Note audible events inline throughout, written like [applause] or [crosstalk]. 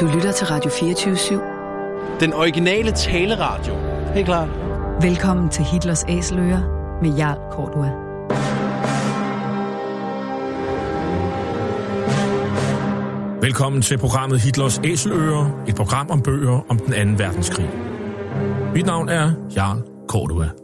Du lytter til Radio 24-7. Den originale taleradio. Helt klar. Velkommen til Hitlers Æseløer med Jarl Kortua. Velkommen til programmet Hitlers Æseløer, et program om bøger om den anden verdenskrig. Mit navn er Jarl Kortua.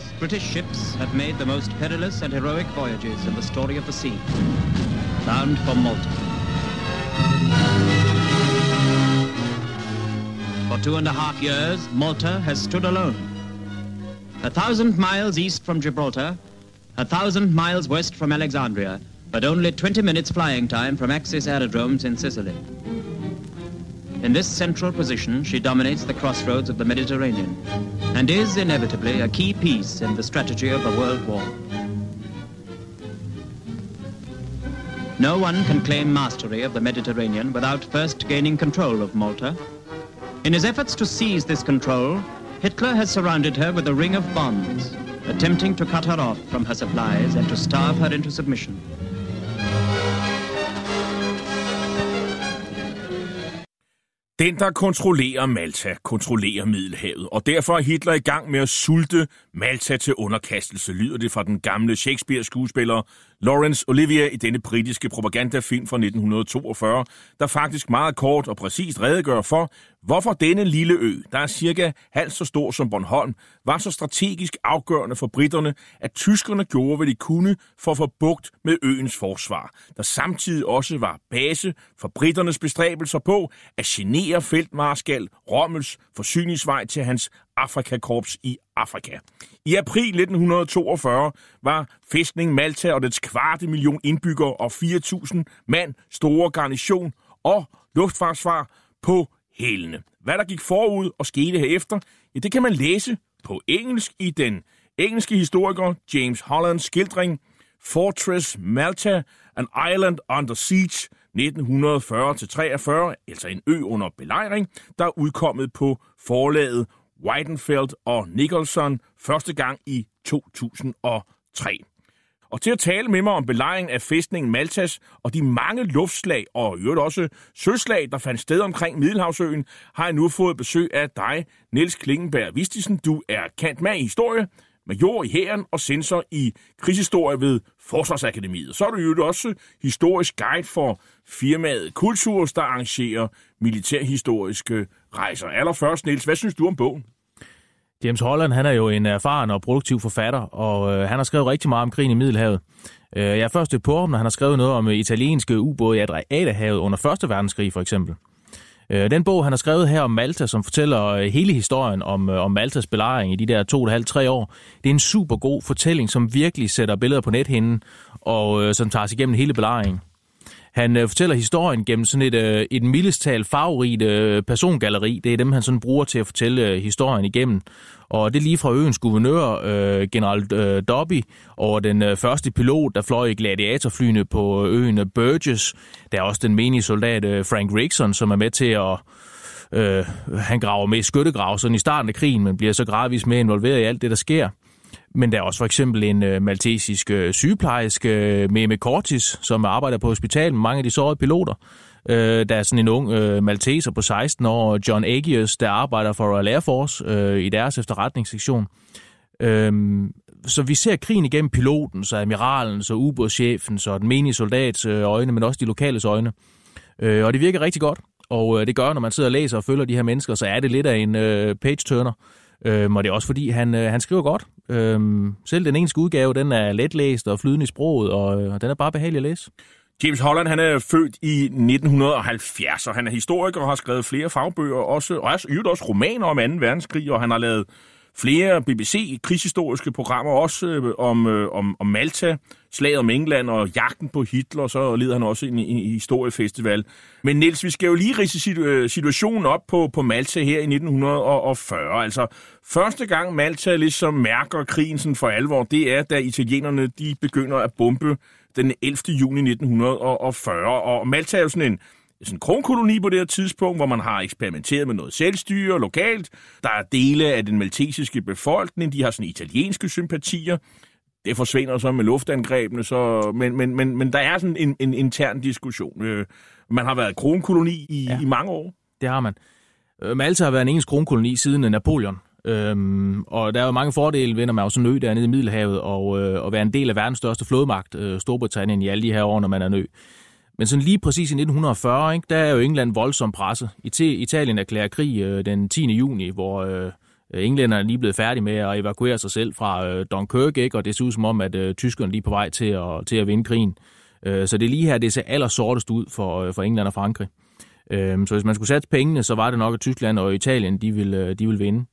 British ships have made the most perilous and heroic voyages in the story of the sea, bound for Malta. For two and a half years, Malta has stood alone. A thousand miles east from Gibraltar, a thousand miles west from Alexandria, but only 20 minutes flying time from Axis aerodromes in Sicily. In this central position, she dominates the crossroads of the Mediterranean and is inevitably a key piece in the strategy of a world war. No one can claim mastery of the Mediterranean without first gaining control of Malta. In his efforts to seize this control, Hitler has surrounded her with a ring of bonds, attempting to cut her off from her supplies and to starve her into submission. Den, der kontrollerer Malta, kontrollerer Middelhavet, og derfor er Hitler i gang med at sulte Malta til underkastelse, lyder det fra den gamle Shakespeare-skuespiller Laurence Olivier i denne britiske propagandafilm fra 1942, der faktisk meget kort og præcist redegør for, hvorfor denne lille ø, der er cirka halvt så stor som Bornholm, var så strategisk afgørende for britterne, at tyskerne gjorde, hvad de kunne for at få bugt med øens forsvar, der samtidig også var base for britternes bestræbelser på at genere feltmarskal Rommels forsyningsvej til hans Afrikakorps i Afrika. I april 1942 var fæstning Malta og dets kvarte million indbyggere og 4.000 mand store garnison og luftforsvar på hælene. Hvad der gik forud og skete herefter, ja, det kan man læse på engelsk i den engelske historiker James Hollands skildring Fortress Malta, an Island Under Siege 1940-43, altså en ø under belejring, der er udkommet på forlaget Weidenfeld og Nicholson første gang i 2003. Og til at tale med mig om belejringen af fæstningen Maltas og de mange luftslag og i øvrigt også søslag, der fandt sted omkring Middelhavsøen, har jeg nu fået besøg af dig, Niels Klingenberg Vistisen. Du er kendt med i historie, major i hæren og censor i krigshistorie ved Forsvarsakademiet. Så er du jo også historisk guide for firmaet Kulturs, der arrangerer militærhistoriske rejser. Allerførst, Niels, hvad synes du om bogen? James Holland han er jo en erfaren og produktiv forfatter, og øh, han har skrevet rigtig meget om krigen i Middelhavet. Øh, jeg er først på ham, når han har skrevet noget om øh, italienske ubåde i Adriaterhavet under 1. verdenskrig for eksempel. Øh, den bog, han har skrevet her om Malta, som fortæller øh, hele historien om, øh, om Maltas belejring i de der to og halvt, tre år, det er en super god fortælling, som virkelig sætter billeder på nethinden, og øh, som tager sig igennem hele belejringen. Han øh, fortæller historien gennem sådan et, øh, et mildestal farverigt øh, persongalleri. Det er dem, han sådan bruger til at fortælle øh, historien igennem. Og det er lige fra øens guvernør, øh, general øh, Dobby, og den øh, første pilot, der fløj i gladiatorflyene på øh, øen Burgess. Der er også den menige soldat øh, Frank Rickson, som er med til at... Øh, han graver med i skyttegrav sådan i starten af krigen, men bliver så gradvist mere involveret i alt det, der sker. Men der er også for eksempel en øh, maltesisk øh, sygeplejerske, øh, Meme Cortis, som arbejder på hospitalet med mange af de sårede piloter. Øh, der er sådan en ung øh, malteser på 16 år, John Agius, der arbejder for Royal Air Force øh, i deres efterretningssektion. Øh, så vi ser krigen igennem piloten, så admiralen, så ubådschefen, så den menige soldats øh, øjne, men også de lokales øjne. Øh, og det virker rigtig godt. Og øh, det gør, når man sidder og læser og følger de her mennesker, så er det lidt af en øh, page-turner. Øhm, og det er også fordi, han, øh, han skriver godt. Øhm, selv den engelske udgave, den er letlæst og flydende i sproget, og øh, den er bare behagelig at læse. James Holland han er født i 1970, og han er historiker og har skrevet flere fagbøger, også, og også, også romaner om 2. verdenskrig, og han har lavet flere BBC-krigshistoriske programmer, også øh, om, øh, om, om Malta, slaget om England og jagten på Hitler, og så leder han også en, en historiefestival. Men Niels, vi skal jo lige rise øh, situationen op på, på Malta her i 1940. Altså, første gang Malta ligesom mærker krigen sådan for alvor, det er, da italienerne de begynder at bombe den 11. juni 1940. Og Malta er jo sådan en sådan en kronkoloni på det her tidspunkt, hvor man har eksperimenteret med noget selvstyre lokalt. Der er dele af den maltesiske befolkning, de har sådan italienske sympatier. Det forsvinder så med luftangrebene, så, men, men, men, men der er sådan en, en intern diskussion. Øh, man har været kronkoloni i, ja. i mange år. Det har man. Øh, Malta har været en engelsk kronkoloni siden Napoleon. Øhm, og der er jo mange fordele ved, når man er sådan en ø dernede i Middelhavet, og, øh, at være en del af verdens største flådemagt, øh, Storbritannien, i alle de her år, når man er en ø. Men sådan lige præcis i 1940, ikke, der er jo England voldsomt presset. Italien erklærer krig øh, den 10. juni, hvor øh, englænderne er lige blevet færdige med at evakuere sig selv fra øh, Dunkirk, ikke, og det ser ud som om, at øh, tyskerne lige er på vej til at, til at vinde krigen. Øh, så det er lige her, det ser allersortest ud for, øh, for England og Frankrig. Øh, så hvis man skulle satse pengene, så var det nok, at Tyskland og Italien, de ville, øh, de ville vinde.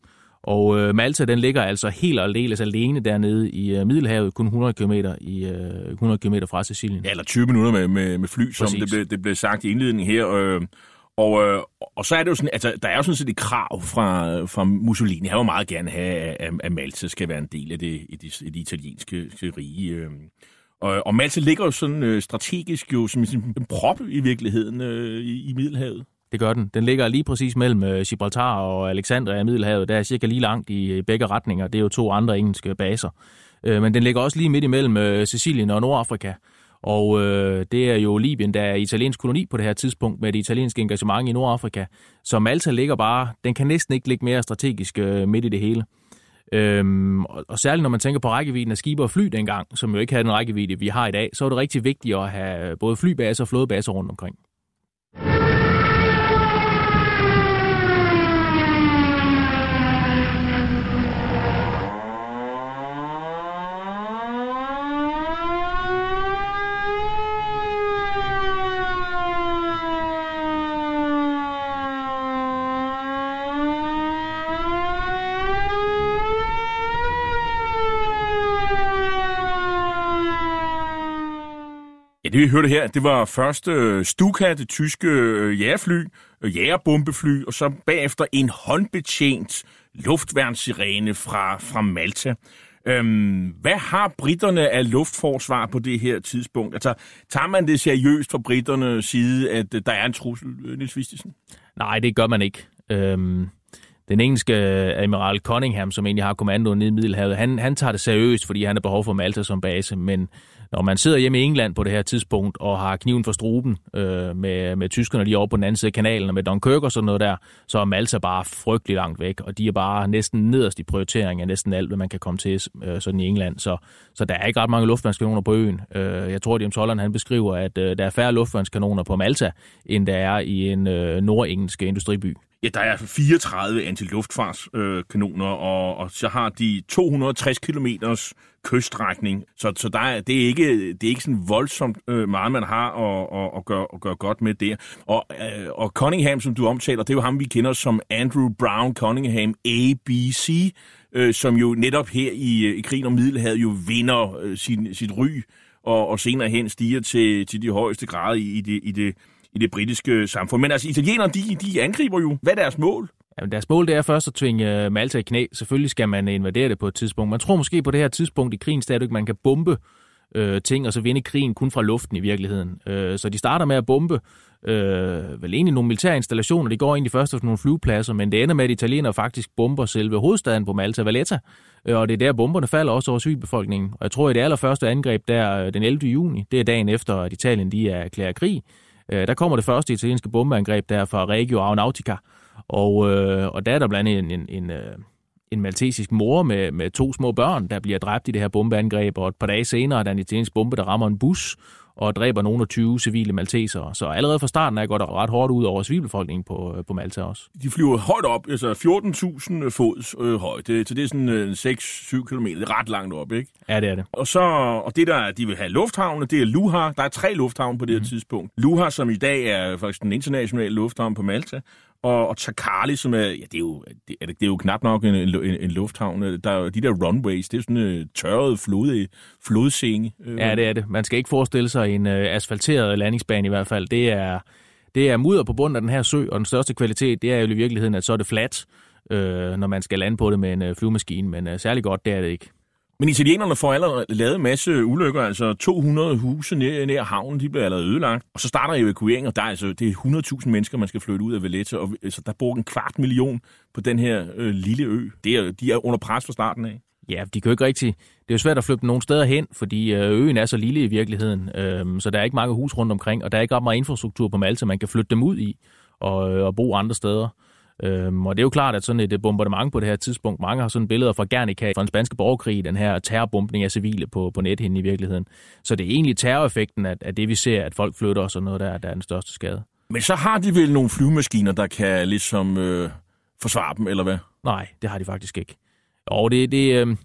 Og øh, Malta, den ligger altså helt og aldeles alene dernede i øh, Middelhavet, kun 100 km, i, øh, 100 km fra Sicilien. Ja, eller 20 minutter med, med, med fly, som det blev, det blev sagt i indledningen her. Øh, og, øh, og så er det jo sådan, altså, der er jo sådan set et krav fra, fra Mussolini. Han vil meget gerne have, at, at Malta skal være en del af det, det, det italienske rige. Øh. Og, og Malta ligger jo sådan øh, strategisk jo som en prop i virkeligheden øh, i, i Middelhavet. Det gør den. Den ligger lige præcis mellem øh, Gibraltar og Alexandria i Middelhavet. Der er cirka lige langt i øh, begge retninger. Det er jo to andre engelske baser. Øh, men den ligger også lige midt imellem Sicilien og Nordafrika. Og øh, det er jo Libyen, der er italiensk koloni på det her tidspunkt med det italienske engagement i Nordafrika. Så Malta ligger bare, den kan næsten ikke ligge mere strategisk øh, midt i det hele. Øhm, og, og særligt når man tænker på rækkevidden af skibe og fly dengang, som jo ikke havde den rækkevidde, vi har i dag, så er det rigtig vigtigt at have både flybaser og flådebaser rundt omkring. Ja, det vi hørte her, det var først øh, Stuka, det tyske øh, jægerfly, øh, jægerbombefly, og så bagefter en håndbetjent luftværnssirene fra, fra Malta. Øhm, hvad har britterne af luftforsvar på det her tidspunkt? Altså, tager man det seriøst fra britternes side, at øh, der er en trussel, øh, Nils Vistisen? Nej, det gør man ikke. Øhm, den engelske øh, admiral Cunningham, som egentlig har kommandoen nede i Middelhavet, han, han tager det seriøst, fordi han har behov for Malta som base, men når man sidder hjemme i England på det her tidspunkt og har kniven for struben øh, med, med tyskerne lige over på den anden side af kanalen og med Dunkirk og sådan noget der, så er Malta bare frygtelig langt væk, og de er bare næsten nederst i prioritering af næsten alt, hvad man kan komme til øh, sådan i England. Så, så der er ikke ret mange luftvandskanoner på øen. Øh, jeg tror, at James Holland han beskriver, at øh, der er færre luftvandskanoner på Malta, end der er i en øh, nordengelsk industriby. Ja, der er altså 34 antiluftfartskanoner, øh, og, og så har de 260 km kyststrækning. Så, så der er, det, er ikke, det er ikke sådan voldsomt øh, meget, man har at, at, at, gøre, at gøre godt med der. Og, øh, og Cunningham, som du omtaler, det er jo ham, vi kender som Andrew Brown Cunningham, ABC, øh, som jo netop her i, øh, i krigen om Middelhavet jo vinder øh, sin, sit ry, og, og senere hen stiger til, til de højeste grader i, i det, i det i det britiske samfund. Men altså, italienerne, de, de angriber jo. Hvad er deres mål? Jamen, deres mål det er først at tvinge øh, Malta i knæ. Selvfølgelig skal man invadere det på et tidspunkt. Man tror måske på det her tidspunkt i krigen stadig, man kan bombe øh, ting, og så vinde krigen kun fra luften i virkeligheden. Øh, så de starter med at bombe øh, vel egentlig nogle militære installationer. De går egentlig først efter nogle flyvepladser, men det ender med, at italienere faktisk bomber selve hovedstaden på Malta, Valletta. Øh, og det er der, bomberne falder også over civilbefolkningen. Og jeg tror, at det allerførste angreb der øh, den 11. juni, det er dagen efter, at Italien de er erklæret krig. Øh, der kommer det første italienske bombeangreb der fra Regio Aeronautica, og, øh, og der er der blandt andet en, en, en, øh, en maltesisk mor med, med to små børn, der bliver dræbt i det her bombeangreb, og et par dage senere er der en italiensk bombe, der rammer en bus, og dræber nogle af 20 civile maltesere. Så allerede fra starten er går der ret hårdt ud over civilbefolkningen på, øh, på Malta også. De flyver højt op, altså 14.000 fods øh, højde, så det er sådan øh, 6-7 km, det er ret langt op, ikke? Ja, det er det. Og så, og det der, de vil have lufthavne, det er Luha. Der er tre lufthavne på det her mm. tidspunkt. Luha, som i dag er faktisk den internationale lufthavn på Malta, og, og Takali, som er, ja, det er jo, det er, det er jo knap nok en, en, en lufthavn. Der er de der runways, det er sådan øh, en tørret flod, flodsenge. Øh. Ja, det er det. Man skal ikke forestille sig en øh, asfalteret landingsbane i hvert fald. Det er, det er mudder på bunden af den her sø, og den største kvalitet, det er jo i virkeligheden, at så er det fladt, øh, når man skal lande på det med en øh, flyvemaskine, men øh, særlig godt, det er det ikke. Men italienerne får allerede lavet en masse ulykker, altså 200 huse nær, nær havnen, de bliver allerede ødelagt. Og så starter evakuering, og der er altså, det er 100.000 mennesker, man skal flytte ud af Valletta, og altså, der bor en kvart million på den her øh, lille ø. Det er, de er under pres fra starten af. Ja, de kan jo ikke rigtig... Det er jo svært at flytte nogen steder hen, fordi øh, øen er så lille i virkeligheden, øh, så der er ikke mange hus rundt omkring, og der er ikke ret meget infrastruktur på Malta, man kan flytte dem ud i og, øh, og bo andre steder. Øhm, og det er jo klart, at sådan et bombardement på det her tidspunkt, mange har sådan billeder fra Guernica, fra den spanske borgerkrig, den her terrorbombning af civile på, på nethinden i virkeligheden. Så det er egentlig terroreffekten af, af det, vi ser, at folk flytter og sådan noget, der, der er den største skade. Men så har de vel nogle flyvemaskiner, der kan ligesom øh, forsvare dem, eller hvad? Nej, det har de faktisk ikke. Og det, det, øh,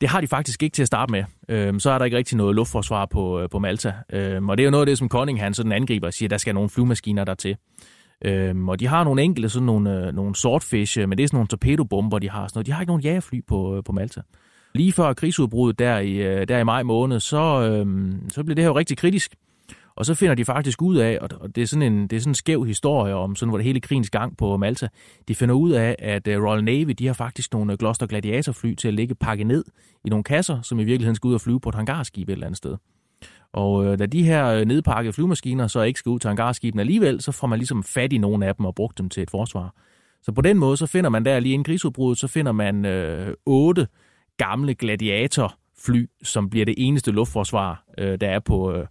det har de faktisk ikke til at starte med. Øh, så er der ikke rigtig noget luftforsvar på, øh, på Malta. Øh, og det er jo noget af det, som Conning han sådan angriber og siger, at der skal nogle flyvemaskiner der til. Øhm, og de har nogle enkelte sådan nogle, øh, nogle swordfish, øh, men det er sådan nogle torpedobomber, de har. Sådan noget. De har ikke nogen jagerfly på, øh, på Malta. Lige før krigsudbruddet der i, øh, der i maj måned, så, øh, så blev det her jo rigtig kritisk. Og så finder de faktisk ud af, og det er sådan en, det er sådan en skæv historie om sådan, hvor det hele krigens gang på Malta, de finder ud af, at øh, Royal Navy, de har faktisk nogle øh, Gloster Gladiator-fly til at ligge pakket ned i nogle kasser, som i virkeligheden skal ud og flyve på et hangarskib et eller andet sted. Og øh, da de her øh, nedpakkede flymaskiner så ikke skal ud til hangarskibene alligevel, så får man ligesom fat i nogle af dem og brugt dem til et forsvar. Så på den måde, så finder man der lige en krigsudbrud, så finder man øh, otte gamle gladiatorfly, som bliver det eneste luftforsvar, øh, der, er på, øh,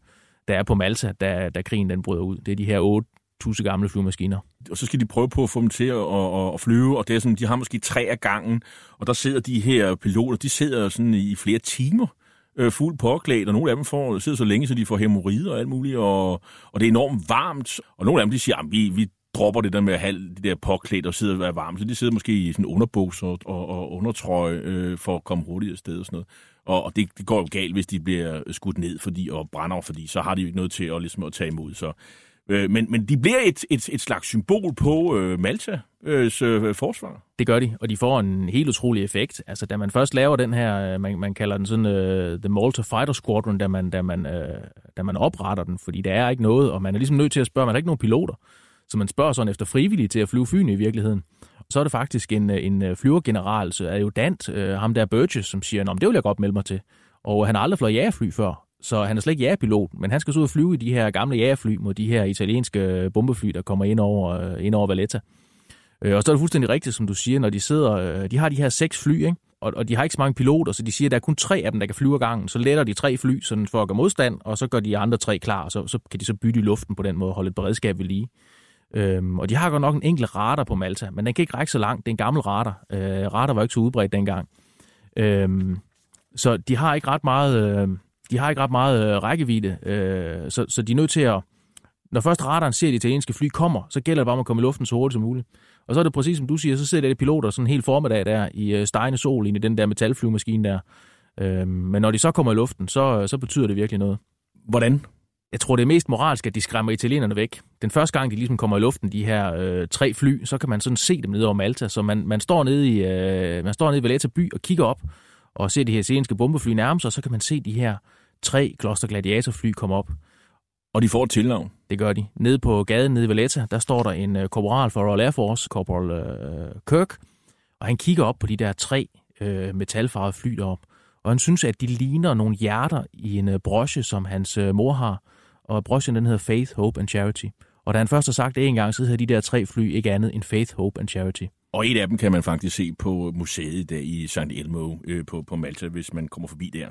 der er på Malta, da, da krigen den bryder ud. Det er de her otte tusind gamle flymaskiner. Og så skal de prøve på at få dem til at, at, at flyve, og det er sådan, de har måske tre af gangen, og der sidder de her piloter, de sidder sådan i flere timer øh, fuldt påklædt, og nogle af dem får, sidder så længe, så de får hemorrider og alt muligt, og, og det er enormt varmt. Og nogle af dem, de siger, at vi, vi dropper det der med at have det der påklædt og sidde og være varmt. Så de sidder måske i sådan underbukser og, og undertrøje øh, for at komme hurtigt afsted og sådan noget. Og, og det, det går jo galt, hvis de bliver skudt ned fordi, og brænder, fordi så har de jo ikke noget til at, ligesom, at tage imod. Så, øh, men, men de bliver et, et, et slags symbol på øh, Malta øh, forsvar. Det gør de, og de får en helt utrolig effekt. Altså, da man først laver den her, øh, man, man kalder den sådan uh, The Malta Fighter Squadron, da man, da, man, uh, da man opretter den, fordi der er ikke noget, og man er ligesom nødt til at spørge, man har ikke nogen piloter. Så man spørger sådan efter frivillige til at flyve Fyn i virkeligheden. Så er det faktisk en, en flyvergeneral, så er jo Dant, uh, ham der Burgess, som siger, Nå, det vil jeg godt melde mig til. Og han har aldrig fløjet jægerfly før, så han er slet ikke jægerpilot, men han skal så ud og flyve i de her gamle jægerfly mod de her italienske bombefly, der kommer ind over, øh, ind over Valletta. Øh, og så er det fuldstændig rigtigt, som du siger, når de sidder, øh, de har de her seks fly, ikke? Og, og de har ikke så mange piloter, så de siger, at der er kun tre af dem, der kan flyve ad gangen. Så letter de tre fly sådan for at gøre modstand, og så gør de andre tre klar, og så, så kan de så bytte i luften på den måde og holde et beredskab ved lige. Øhm, og de har godt nok en enkelt radar på Malta, men den kan ikke række så langt. Det er en gammel radar. Øh, radar var ikke så udbredt dengang. Øhm, så de har ikke ret meget, øh, de har ikke ret meget øh, rækkevidde, øh, så, så de er nødt til at... Når først radaren ser, at de italienske fly kommer, så gælder det bare om at komme i luften så hurtigt som muligt. Og så er det præcis som du siger, så sidder det piloter sådan helt formiddag der i øh, stegende sol ind i den der metalflyvemaskine der. Øhm, men når de så kommer i luften, så, så betyder det virkelig noget. Hvordan? Jeg tror, det er mest moralsk, at de skræmmer italienerne væk. Den første gang, de ligesom kommer i luften, de her øh, tre fly, så kan man sådan se dem nede over Malta. Så man, man står nede i, øh, man står nede i Valletta by og kigger op og ser de her italienske bombefly nærme sig, og så kan man se de her tre Gloster Gladiator-fly komme op. Og de får et tilnavn. Det gør de. Nede på gaden nede i Valletta, der står der en uh, korporal for Royal Air Force, Corporal uh, Kirk, og han kigger op på de der tre uh, metalfarvede fly derop, og han synes, at de ligner nogle hjerter i en uh, broche, som hans uh, mor har, og brochen den hedder Faith, Hope and Charity. Og da han først har sagt det en gang, så hedder de der tre fly ikke andet end Faith, Hope and Charity. Og et af dem kan man faktisk se på museet der i St. Elmo øh, på, på Malta, hvis man kommer forbi der.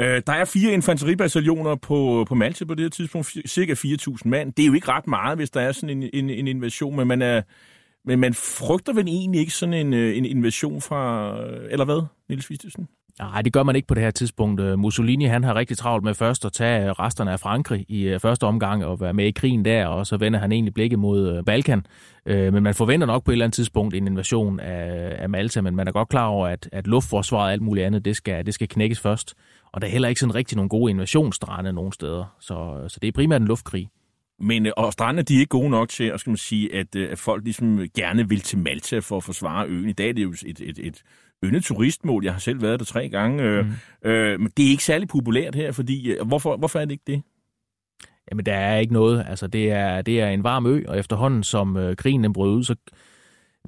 Øh, der er fire infanteribataljoner på, på Malta på det her tidspunkt, cirka 4.000 mand. Det er jo ikke ret meget, hvis der er sådan en, en, en invasion, men man, er, men man frygter vel egentlig ikke sådan en, øh, en invasion fra, eller hvad, Niels Vistesen? Nej, det gør man ikke på det her tidspunkt. Øh, Mussolini han har rigtig travlt med først at tage øh, resterne af Frankrig i øh, første omgang og være med i krigen der, og så vender han egentlig blikket mod Balkan. Men man forventer nok på et eller andet tidspunkt en invasion af, af Malta, men man er godt klar over, at, at luftforsvaret og alt muligt andet, det skal, det skal knækkes først. Og der er heller ikke sådan rigtig nogle gode invasionsstrande nogen steder. Så, så det er primært en luftkrig. Men og strandene, de er ikke gode nok til, at, skal man sige, at, at folk ligesom gerne vil til Malta for at forsvare øen. I dag er det jo et, et, et yndet turistmål. Jeg har selv været der tre gange. Mm. Øh, men det er ikke særlig populært her, fordi øh, hvorfor, hvorfor er det ikke det? Jamen, der er ikke noget. Altså, det er, det er en varm ø, og efterhånden, som øh, krigen den brød ud, så,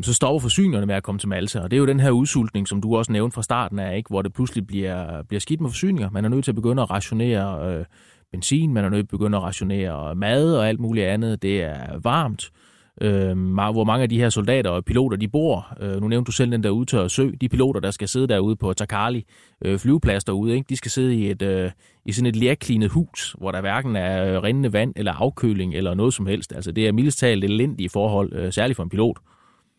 så stopper forsyningerne med at komme til Malta. Og det er jo den her udsultning, som du også nævnte fra starten af, ikke? hvor det pludselig bliver, bliver skidt med forsyninger. Man er nødt til at begynde at rationere øh, benzin, man er nødt til at begynde at rationere mad og alt muligt andet. Det er varmt øh, hvor mange af de her soldater og piloter, de bor. Øh, nu nævnte du selv den der udtørrede sø. De piloter, der skal sidde derude på Takali øh, flyveplads derude, ikke? de skal sidde i, et, øh, i sådan et lærklinet hus, hvor der hverken er øh, rindende vand eller afkøling eller noget som helst. Altså det er mildest talt elendige forhold, øh, særligt for en pilot.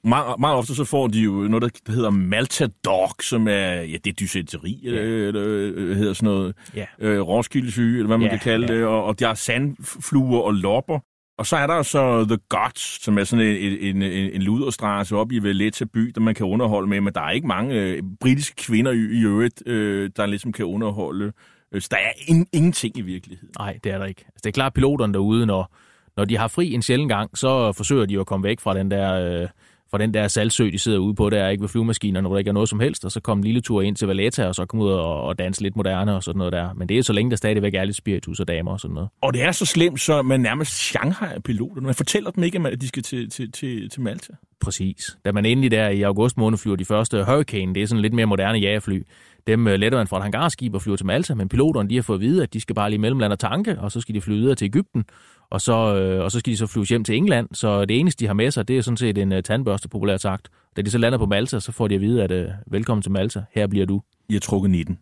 Meget, meget ofte så får de jo noget, der hedder Malta Dog, som er, ja, det er dysenteri, ja. eller øh, hedder sådan noget, ja. øh, roskildesyge, eller hvad man ja, kan kalde ja. det, og, og der er sandfluer og lopper. Og så er der så The Gods, som er sådan en, en, en, en luderstrasse op i Valletta by, der man kan underholde med, men der er ikke mange øh, britiske kvinder i, i øvrigt, øh, der ligesom kan underholde. Øh, så der er in, ingenting i virkeligheden. Nej, det er der ikke. Altså, det er klart, piloterne derude, når, når de har fri en sjældent gang, så forsøger de at komme væk fra den der... Øh, fra den der salgsø, de sidder ude på der, ikke ved flyvemaskinerne, hvor der ikke er noget som helst, og så komme en lille tur ind til Valletta, og så komme ud og, og danse lidt moderne og sådan noget der. Men det er så længe, der stadigvæk er lidt spiritus og damer og sådan noget. Og det er så slemt, så man nærmest Shanghai-piloterne. Man fortæller dem ikke, at de skal til, til, til, til Malta. Præcis. Da man endelig der i august måned flyver de første Hurricane, det er sådan lidt mere moderne jagerfly, dem øh, letter man fra et hangarskib og flyver til Malta, men piloterne de har fået at vide, at de skal bare lige mellemlande og tanke, og så skal de flyve videre til Ægypten, og så, øh, og så skal de så flyve hjem til England. Så det eneste, de har med sig, det er sådan set en øh, tandbørste, populært sagt. Da de så lander på Malta, så får de at vide, at øh, velkommen til Malta, her bliver du. I har trukket 19.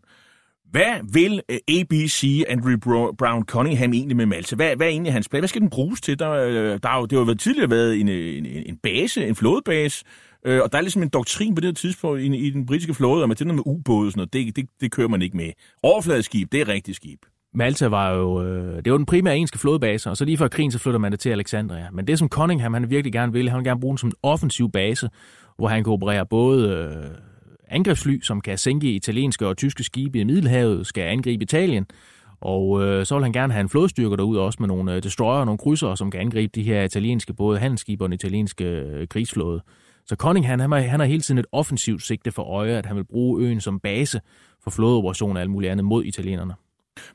Hvad vil øh, ABC Andrew Brown Cunningham egentlig med Malta? Hvad, hvad er egentlig hans plan? Hvad skal den bruges til? Der, øh, der har jo, det har jo tidligere været en, en, en base, en flådebase, Øh, og der er ligesom en doktrin på det tidspunkt i, i den britiske flåde, om at det med ubåde og sådan noget, det, det, det kører man ikke med. Overfladeskib, det er rigtigt skib. Malta var jo, øh, det var den primære engelske flådebase, og så lige før krigen, så flytter man det til Alexandria. Men det, som Cunningham han virkelig gerne ville, han vil gerne bruge den som en offensiv base, hvor han kan operere både øh, angrebsfly, som kan sænke italienske og tyske skibe i Middelhavet, skal angribe Italien, og øh, så vil han gerne have en flådestyrke derud også med nogle øh, destroyer og nogle krydsere, som kan angribe de her italienske både handelsskibe og den italienske øh, krigsflåde. Så Cunningham, han, han har hele tiden et offensivt sigte for øje, at han vil bruge øen som base for flådeoperationer og alt muligt andet mod italienerne.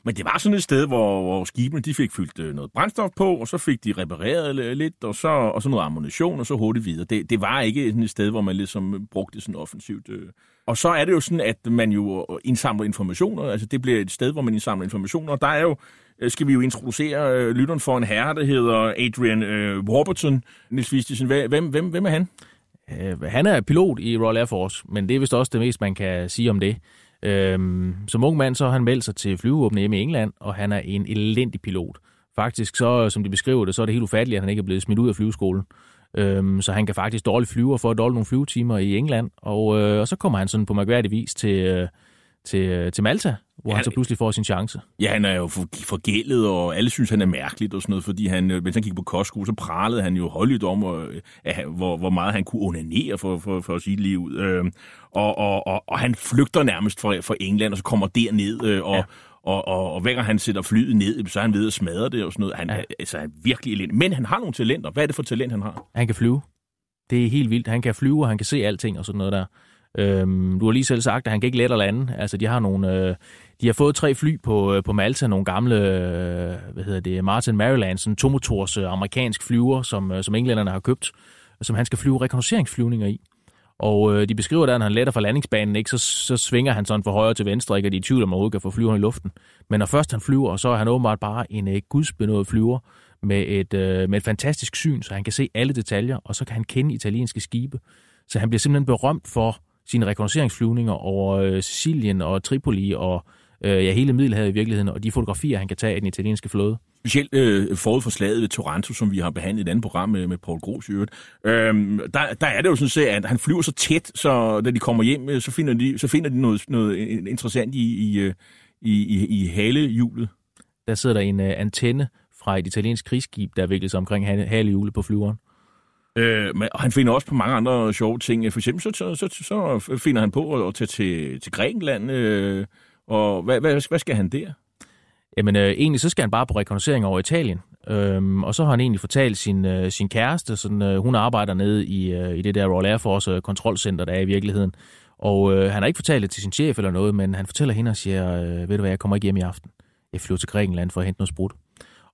Men det var sådan et sted, hvor, hvor skibene de fik fyldt øh, noget brændstof på, og så fik de repareret øh, lidt, og så, og så noget ammunition, og så hurtigt videre. Det, det var ikke sådan et sted, hvor man ligesom brugte sådan offensivt. Øh. Og så er det jo sådan, at man jo indsamler informationer. Altså det bliver et sted, hvor man indsamler informationer. Og der er jo, skal vi jo introducere lytteren for en herre, der hedder Adrian øh, Warburton. Niels Vistisen, hvem, hvem, hvem er han? Øh, han er pilot i Royal Air Force, men det er vist også det mest, man kan sige om det. Øhm, som ung mand så har han meldt sig til flyvevåbnet hjemme i England, og han er en elendig pilot. Faktisk, så, øh, som de beskriver det, så er det helt ufatteligt, at han ikke er blevet smidt ud af flyveskolen. Øhm, så han kan faktisk dårligt flyve og få dårligt nogle flyvetimer i England. Og, øh, og så kommer han sådan på mærkværdig vis til, øh, til, øh, til Malta, hvor ja, han så pludselig får sin chance. Ja, han er jo forgældet, og alle synes, han er mærkeligt og sådan noget, fordi han, øh, mens han gik på kostskole, så pralede han jo holdigt om, øh, at, hvor, hvor meget han kunne onanere for, for, for lige ud. Øh, og, og, og, og han flygter nærmest fra, fra England, og så kommer derned, øh, og, ja. Og, og, og hver gang han sætter flyet ned, så er han ved at smadre det og sådan noget. Han ja. er, altså, er virkelig elendig. Men han har nogle talenter. Hvad er det for talent, han har? Han kan flyve. Det er helt vildt. Han kan flyve, og han kan se alting og sådan noget der. Øhm, du har lige selv sagt, at han kan ikke let at lande. Altså, de har nogle, øh, de har fået tre fly på, øh, på Malta, nogle gamle, øh, hvad hedder det, Martin Maryland, sådan tomotors øh, amerikansk flyver, som, øh, som englænderne har købt, som han skal flyve rekognosceringsflyvninger i. Og øh, de beskriver, at når han letter fra landingsbanen, ikke, så, så svinger han sådan fra højre til venstre, ikke, og de er i tvivl om, at kan få flyveren i luften. Men når først han flyver, så er han åbenbart bare en øh, gudsbenået flyver med et, øh, med et fantastisk syn, så han kan se alle detaljer, og så kan han kende italienske skibe. Så han bliver simpelthen berømt for sine rekognosceringsflyvninger over øh, Sicilien og Tripoli og øh, ja, hele Middelhavet i virkeligheden, og de fotografier, han kan tage af den italienske flåde. Specielt øh, forud for slaget ved Toronto, som vi har behandlet i et andet program med, med Paul Gros i øvrigt, øhm, der, der er det jo sådan set, at han flyver så tæt, så da de kommer hjem, øh, så finder de, så finder de noget, noget interessant i, i, øh, i, i, i halehjulet. Der sidder der en uh, antenne fra et italiensk krigsskib, der vikler sig omkring halehjulet på flyveren. Øh, men, og han finder også på mange andre sjove ting. For eksempel så, så, så, så finder han på at tage til, til Grækenland. Øh, og hvad, hvad, hvad skal han der? Jamen øh, egentlig så skal han bare på rekognoscering over Italien. Øhm, og så har han egentlig fortalt sin, øh, sin kæreste, sådan, øh, hun arbejder nede i, øh, i det der Royal Air Force øh, kontrolcenter, der er i virkeligheden. Og øh, han har ikke fortalt det til sin chef eller noget, men han fortæller hende og siger, øh, ved du hvad, jeg kommer ikke hjem i aften. Jeg flyver til Grækenland for at hente noget sprut.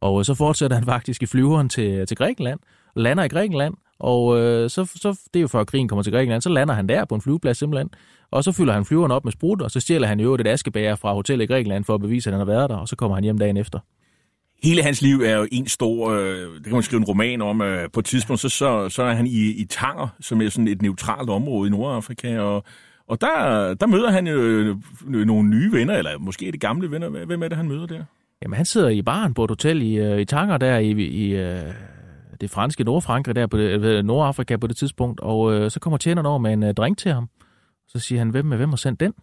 Og øh, så fortsætter han [laughs] faktisk i flyveren til, til Grækenland, lander i Grækenland, og øh, så, så, det er jo før krigen kommer til Grækenland, så lander han der på en flyveplads simpelthen, og så fylder han flyveren op med sprut, og så stjæler han jo et askebæger fra hotellet i Grækenland for at bevise, at han har været der, og så kommer han hjem dagen efter. Hele hans liv er jo en stor, øh, det kan man skrive en roman om, øh, på et tidspunkt, så, så, så er han i, i Tanger, som er sådan et neutralt område i Nordafrika, og, og der, der møder han jo øh, nogle nye venner, eller måske det gamle venner. Hvem er det, han møder der? Jamen, han sidder i baren på et hotel i, øh, i Tanger, der i, i øh, det franske Nordfrankrig, der på det, øh, Nordafrika på det tidspunkt, og øh, så kommer tjeneren over med en øh, drink til ham. Så siger han, hvem, hvem har sendt den?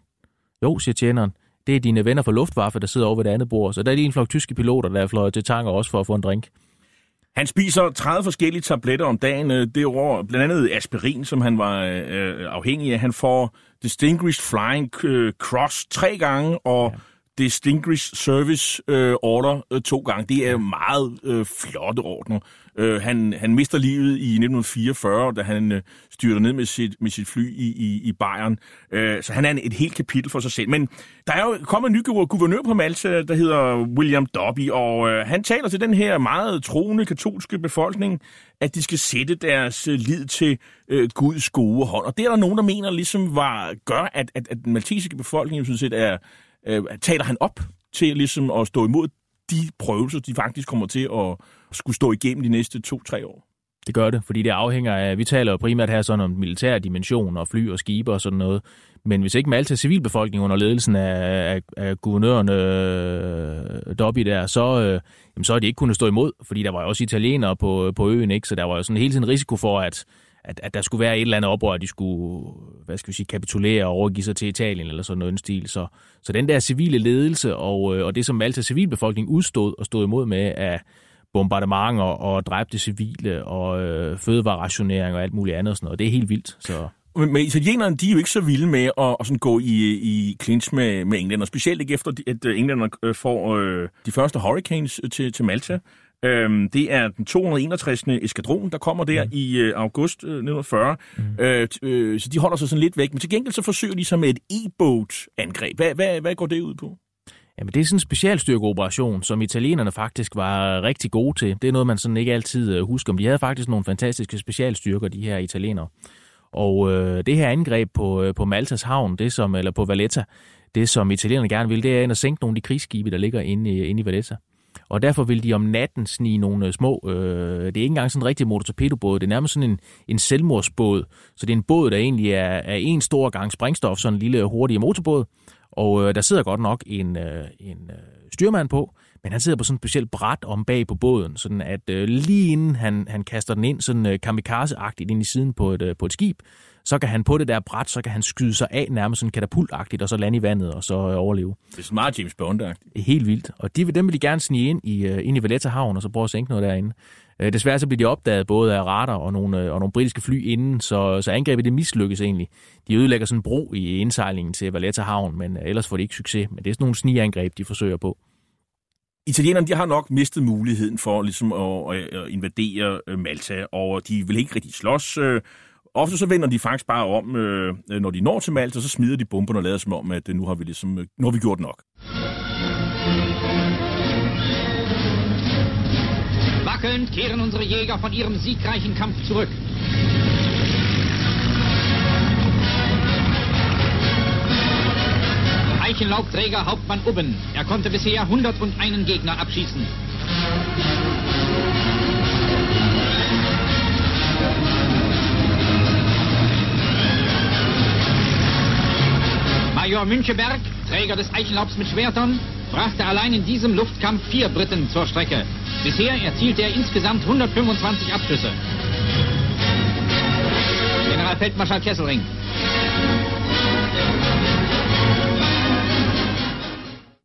Jo, siger tjeneren, det er dine venner fra Luftwaffe, der sidder over ved det andet bord. Så der er lige en flok tyske piloter, der er fløjet til Tanger også for at få en drink. Han spiser 30 forskellige tabletter om dagen. Øh, det er blandt andet aspirin, som han var øh, afhængig af. Han får Distinguished Flying Cross tre gange, og ja Distinguished Service øh, Order øh, to gange. Det er meget øh, flotte ordner. Øh, han, han mister livet i 1944, da han øh, styrter ned med sit, med sit fly i, i, i Bayern. Øh, så han er en, et helt kapitel for sig selv. Men der er jo kommet en ny guvernør på Malta, der hedder William Dobby, og øh, han taler til den her meget troende katolske befolkning, at de skal sætte deres øh, lid til øh, Guds gode hånd. Og det er der nogen, der mener ligesom var, gør, at, at, at den maltesiske befolkning sådan set er øh, taler han op til ligesom at stå imod de prøvelser, de faktisk kommer til at skulle stå igennem de næste to-tre år? Det gør det, fordi det afhænger af, vi taler jo primært her sådan om militær dimension og fly og skibe og sådan noget, men hvis ikke Malta civilbefolkning under ledelsen af, af, af guvernøren øh, Dobby der, så, øh, jamen, så har de ikke kunnet stå imod, fordi der var jo også italienere på, på øen, ikke? så der var jo sådan hele tiden risiko for, at, at, at der skulle være et eller andet oprør, at de skulle, hvad skal vi sige, kapitulere og overgive sig til Italien eller sådan noget en stil. Så, så den der civile ledelse og, øh, og det, som Malta civilbefolkning udstod og stod imod med af bombardementer og dræbte civile og øh, fødevarerationering og alt muligt andet og sådan noget, det er helt vildt. Så men, men italienerne, de er jo ikke så vilde med at, at sådan gå i, i clinch med, med England, og specielt ikke efter, at englænderne øh, får øh, de første hurricanes øh, til, til Malta. Øhm, det er den 261. eskadron, der kommer der mm. i øh, august øh, 1940. Mm. Øh, øh, så de holder sig sådan lidt væk. Men til gengæld så forsøger de sig med et e-boat-angreb. Hvad, hvad, hvad går det ud på? Jamen, det er sådan en specialstyrkeoperation, som italienerne faktisk var rigtig gode til. Det er noget, man sådan ikke altid øh, husker. Men de havde faktisk nogle fantastiske specialstyrker, de her italienere. Og øh, det her angreb på, øh, på Maltas havn, det som, eller på Valletta, det som italienerne gerne vil, det er at sænke nogle af de krigsskibe, der ligger inde i, inde i Valletta. Og derfor vil de om natten snige nogle øh, små, øh, det er ikke engang sådan en rigtig motortorpedobåd, det er nærmest sådan en, en selvmordsbåd. Så det er en båd, der egentlig er, er en stor gang sprængstof, sådan en lille hurtig motorbåd. Og øh, der sidder godt nok en, øh, en øh, styrmand på, men han sidder på sådan et specielt bræt om bag på båden, sådan at øh, lige inden han, han kaster den ind, sådan øh, kamikaze-agtigt ind i siden på et, øh, på et skib, så kan han på det der bræt, så kan han skyde sig af nærmest sådan katapultagtigt, og så lande i vandet, og så øh, overleve. Det er meget James bond -agtigt. Helt vildt. Og de, dem vil de gerne snige ind i, uh, ind i Valletta havn, og så prøve at sænke noget derinde. Uh, desværre så bliver de opdaget både af radar og nogle, og nogle britiske fly inden, så, så angrebet det mislykkes egentlig. De ødelægger sådan en bro i indsejlingen til Valletta havn, men ellers får de ikke succes. Men det er sådan nogle snigeangreb, de forsøger på. Italienerne de har nok mistet muligheden for ligesom at, at invadere Malta, og de vil ikke rigtig slås. Ofte så vender de faktisk bare om, øh, når de når til Malta, så smider de bomberne og lader som om, at øh, nu har vi, ligesom, øh, nu har vi gjort nok. Wackelnd kehren unsere Jäger von ihrem siegreichen Kampf zurück. Eichenlaubträger Hauptmann Ubben. Er konnte bisher 101 Gegner abschießen. Major Müncheberg, Träger des Eichenlaubs mit Schwertern, brachte allein in diesem Luftkampf vier Briten zur Strecke. Bisher erzielte er insgesamt 125 Abschüsse. Generalfeldmarschall Kesselring.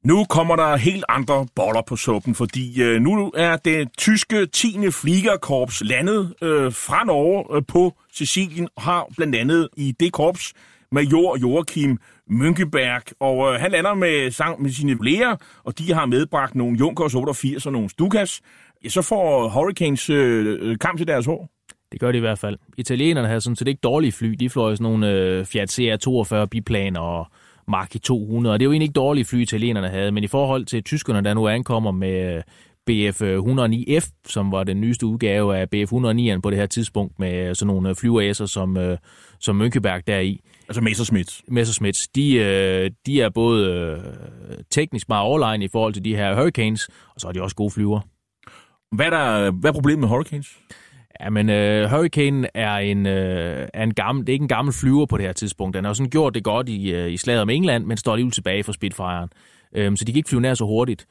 Nu kommer der helt andre boller på suppen, fordi øh, nu er det tyske 10. Fliegerkorps landet øh, fra Norge øh, på Sicilien har blandt andet i det korps major Joachim Münkeberg, og øh, han lander med, sang, med sine læger, og de har medbragt nogle Junkers 88 og nogle Stukas. Ja, så får Hurricanes øh, øh, kamp til deres hår. Det gør de i hvert fald. Italienerne havde sådan set ikke dårlige fly. De fløj sådan nogle øh, Fiat CR-42 biplaner og Mark 200. Og det er jo egentlig ikke dårlige fly, italienerne havde, men i forhold til tyskerne, der nu ankommer med øh, BF 109F, øh, som var den nyeste udgave af BF 109'eren på det her tidspunkt, med øh, sådan nogle flyveræser som, som Münkeberg deri. Altså Messerschmitt. Messerschmitt. De, øh, de er både teknisk meget overlegne i forhold til de her Hurricanes, og så er de også gode flyver. Hvad er, der, hvad er problemet med Hurricanes? Ja, men uh, Hurricane er en, uh, er en gammel, det er ikke en gammel flyver på det her tidspunkt. Den har sådan gjort det godt i, uh, i slaget om England, men står alligevel tilbage for Spitfire'en. Um, så de kan ikke flyve nær så hurtigt.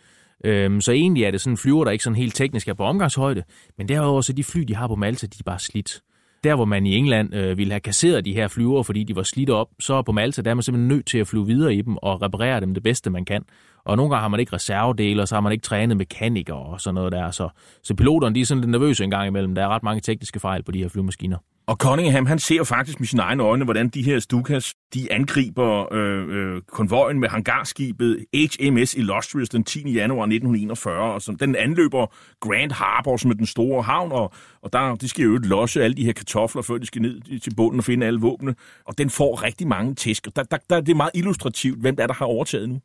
Um, så egentlig er det sådan en flyver, der ikke sådan helt teknisk er på omgangshøjde. Men derudover så de fly, de har på Malta, de er bare slidt. Der, hvor man i England øh, ville have kasseret de her flyver, fordi de var slidt op, så på Malta, der er man simpelthen nødt til at flyve videre i dem og reparere dem det bedste, man kan. Og nogle gange har man ikke reservedele, og så har man ikke trænet mekanikere og sådan noget der. Så, så piloterne de er sådan lidt nervøse en gang imellem. Der er ret mange tekniske fejl på de her flymaskiner. Og Cunningham, han ser faktisk med sine egne øjne, hvordan de her Stukas, de angriber øh, øh, konvojen med hangarskibet HMS Illustrious den 10. januar 1941, og som den anløber Grand Harbor, som er den store havn, og, og der, de skal jo losse alle de her kartofler, før de skal ned til bunden og finde alle våbne, og den får rigtig mange tæsk. Der, der, der, det er meget illustrativt, hvem der, er, der har overtaget nu.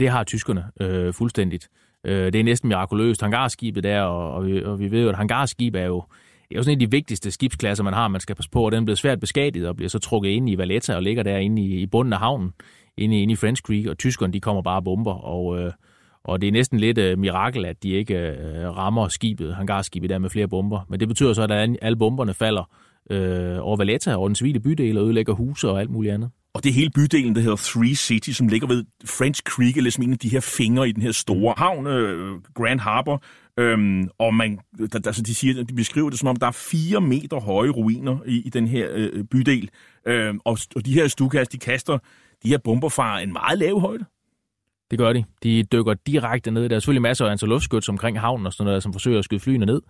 Det har tyskerne øh, fuldstændigt. Øh, det er næsten mirakuløst. Hangarskibet der, og, og, vi, og vi ved jo, at hangarskib er jo, det er jo sådan en af de vigtigste skibsklasser, man har, man skal passe på, og den bliver svært beskadiget og bliver så trukket ind i Valletta og ligger der inde i, i bunden af havnen, inde, inde i French Creek, og tyskerne de kommer bare og bomber, og, øh, og det er næsten lidt øh, mirakel, at de ikke øh, rammer skibet, hangarskibet der med flere bomber. Men det betyder så, at alle bomberne falder øh, over Valletta, over den civile bydel, og ødelægger huse og alt muligt andet. Og det er hele bydelen, der hedder Three City, som ligger ved French Creek, eller som en af de her fingre i den her store havn, øh, Grand Harbor. Øhm, og man, der, altså de, siger, de beskriver det som om, der er fire meter høje ruiner i, i den her øh, bydel. Øhm, og, og de her stukas, de kaster de her bomber fra en meget lav højde. Det gør de. De dykker direkte ned. Der er selvfølgelig masser af antiluftskyts omkring havnen og sådan noget, som forsøger at skyde flyene ned.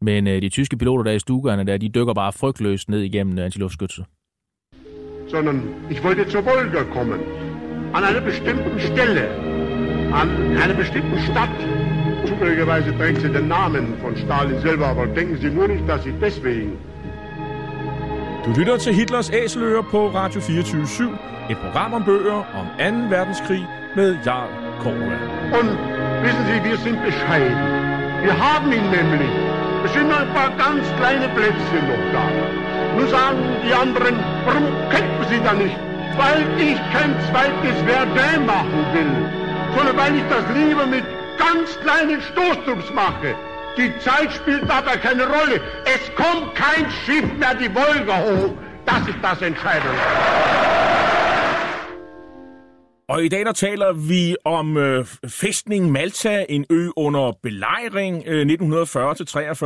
Men øh, de tyske piloter der i stugerne, der, de dykker bare frygtløst ned igennem antiluftskytset sondern ich wollte zur Wolga kommen. An einer bestimmten Stelle, an einer bestimmten Stadt. Zufälligerweise trägt sie den Namen von Stalin selber, aber denken Sie nur nicht, dass ich deswegen. Du lytter til Hitlers Æseløer på Radio 24 /7. Et program om bøger om 2. verdenskrig med Jarl Korva. Und wissen Sie, wir sind bescheiden. Wir haben ihn nämlich. Es sind noch ein paar ganz kleine Plätzchen noch da. Nun sagen die anderen, warum kämpfen sie da nicht? Weil ich kein zweites Verdun machen will, sondern weil ich das lieber mit ganz kleinen Stoßdrucks mache. Die Zeit spielt dabei keine Rolle. Es kommt kein Schiff mehr die Wolga hoch. Das ist das Entscheidende. Og i dag der taler vi om øh, fæstningen Malta, en ø under belejring øh, 1940-43,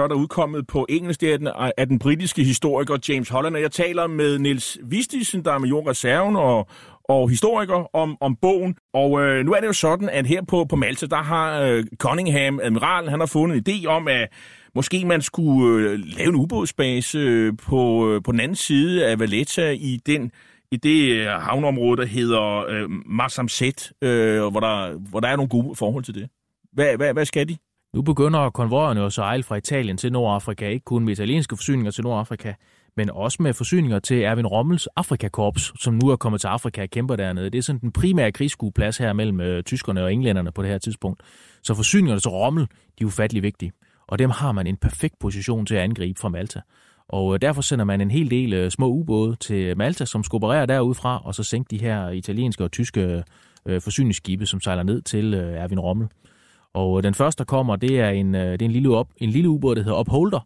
der udkommet på engelsk. Det er den, af den britiske historiker James Holland. Og jeg taler med Niels Vistisen, der er major reserven og, og historiker om, om bogen. Og øh, nu er det jo sådan, at her på, på Malta, der har øh, Cunningham, admiralen, han har fundet en idé om, at måske man skulle øh, lave en ubådsbase øh, på, øh, på den anden side af Valletta i den i det øh, havneområde, der hedder øh, Marsamset, øh, hvor, der, hvor der er nogle gode forhold til det. Hvad, hvad, hvad skal de? Nu begynder konvojerne at sejle fra Italien til Nordafrika, ikke kun med italienske forsyninger til Nordafrika, men også med forsyninger til Erwin Rommels Afrikakorps, som nu er kommet til Afrika og kæmper dernede. Det er sådan den primære krigsskueplads her mellem øh, tyskerne og englænderne på det her tidspunkt. Så forsyningerne til Rommel, de er ufattelig vigtige. Og dem har man en perfekt position til at angribe fra Malta. Og øh, derfor sender man en hel del øh, små ubåde til Malta, som skal operere derudfra, og så sænke de her italienske og tyske øh, øh forsyningsskibe, som sejler ned til øh, Erwin Rommel. Og øh, den første, der kommer, det er en, øh, det er en lille, op, en lille ubåd, der hedder Upholder,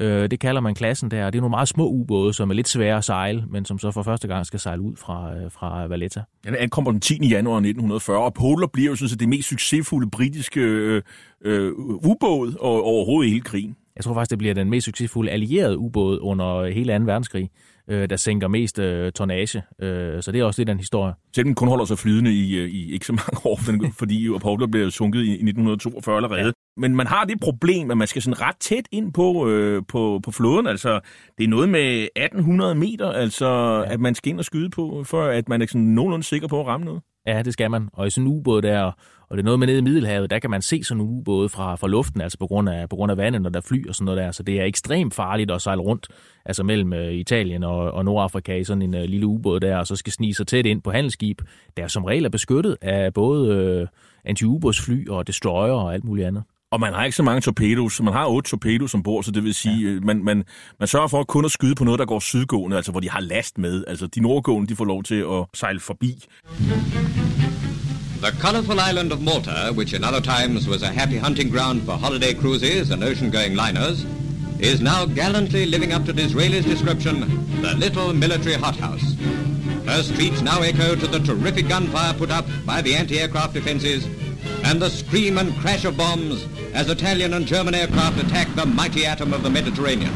Øh, det kalder man klassen der. Det er nogle meget små ubåde, som er lidt svære at sejle, men som så for første gang skal sejle ud fra, øh, fra Valletta. Ja, den ankommer den 10. januar 1940, og Polar bliver jo sådan set det mest succesfulde britiske øh, øh, ubåd overhovedet i hele krigen. Jeg tror faktisk, det bliver den mest succesfulde allierede ubåd under hele 2. verdenskrig øh, der sænker mest øh, tonnage. Øh, så det er også lidt af en historie. Selvom den kun holder sig flydende i, øh, i ikke så mange år, [laughs] fordi Apollo blev sunket i, i 1942 allerede. Ja. Men man har det problem, at man skal sådan ret tæt ind på, øh, på, på floden. Altså, det er noget med 1800 meter, altså, ja. at man skal ind og skyde på, for at man er sådan nogenlunde sikker på at ramme noget. Ja, det skal man. Og i sådan en ubåd der, og det er noget med nede i Middelhavet, der kan man se sådan en ubåde fra, fra luften, altså på grund, af, på grund af vandet, når der fly og sådan noget der. Så det er ekstremt farligt at sejle rundt, altså mellem uh, Italien og, og Nordafrika i sådan en uh, lille ubåd der, og så skal snige sig tæt ind på handelsskib, der som regel er beskyttet af både uh, anti-ubådsfly og destroyer og alt muligt andet. Og man har ikke så mange torpedos, man har otte torpedos ombord, så det vil sige, ja. man, man, man sørger for at kun at skyde på noget, der går sydgående, altså hvor de har last med. Altså de nordgående, de får lov til at sejle forbi. The colourful island of Malta, which in other times was a happy hunting ground for holiday cruises and ocean-going liners, is now gallantly living up to Disraeli's description, the little military hothouse. Her streets now echo to the terrific gunfire put up by the anti-aircraft defences and the scream and crash of bombs as Italian and German aircraft attack the mighty atom of the Mediterranean.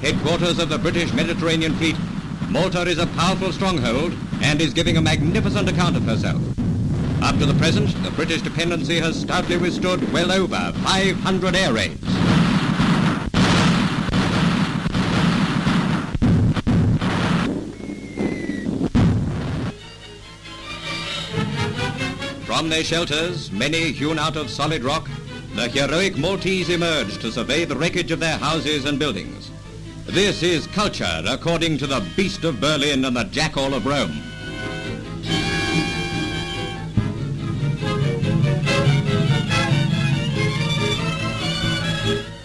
Headquarters of the British Mediterranean Fleet, Malta is a powerful stronghold and is giving a magnificent account of herself. Up to the present, the British dependency has stoutly withstood well over 500 air raids. From their shelters, many hewn out of solid rock, the heroic Maltese emerged to survey the wreckage of their houses and buildings. This is culture according to the beast of Berlin and the jackal of Rome.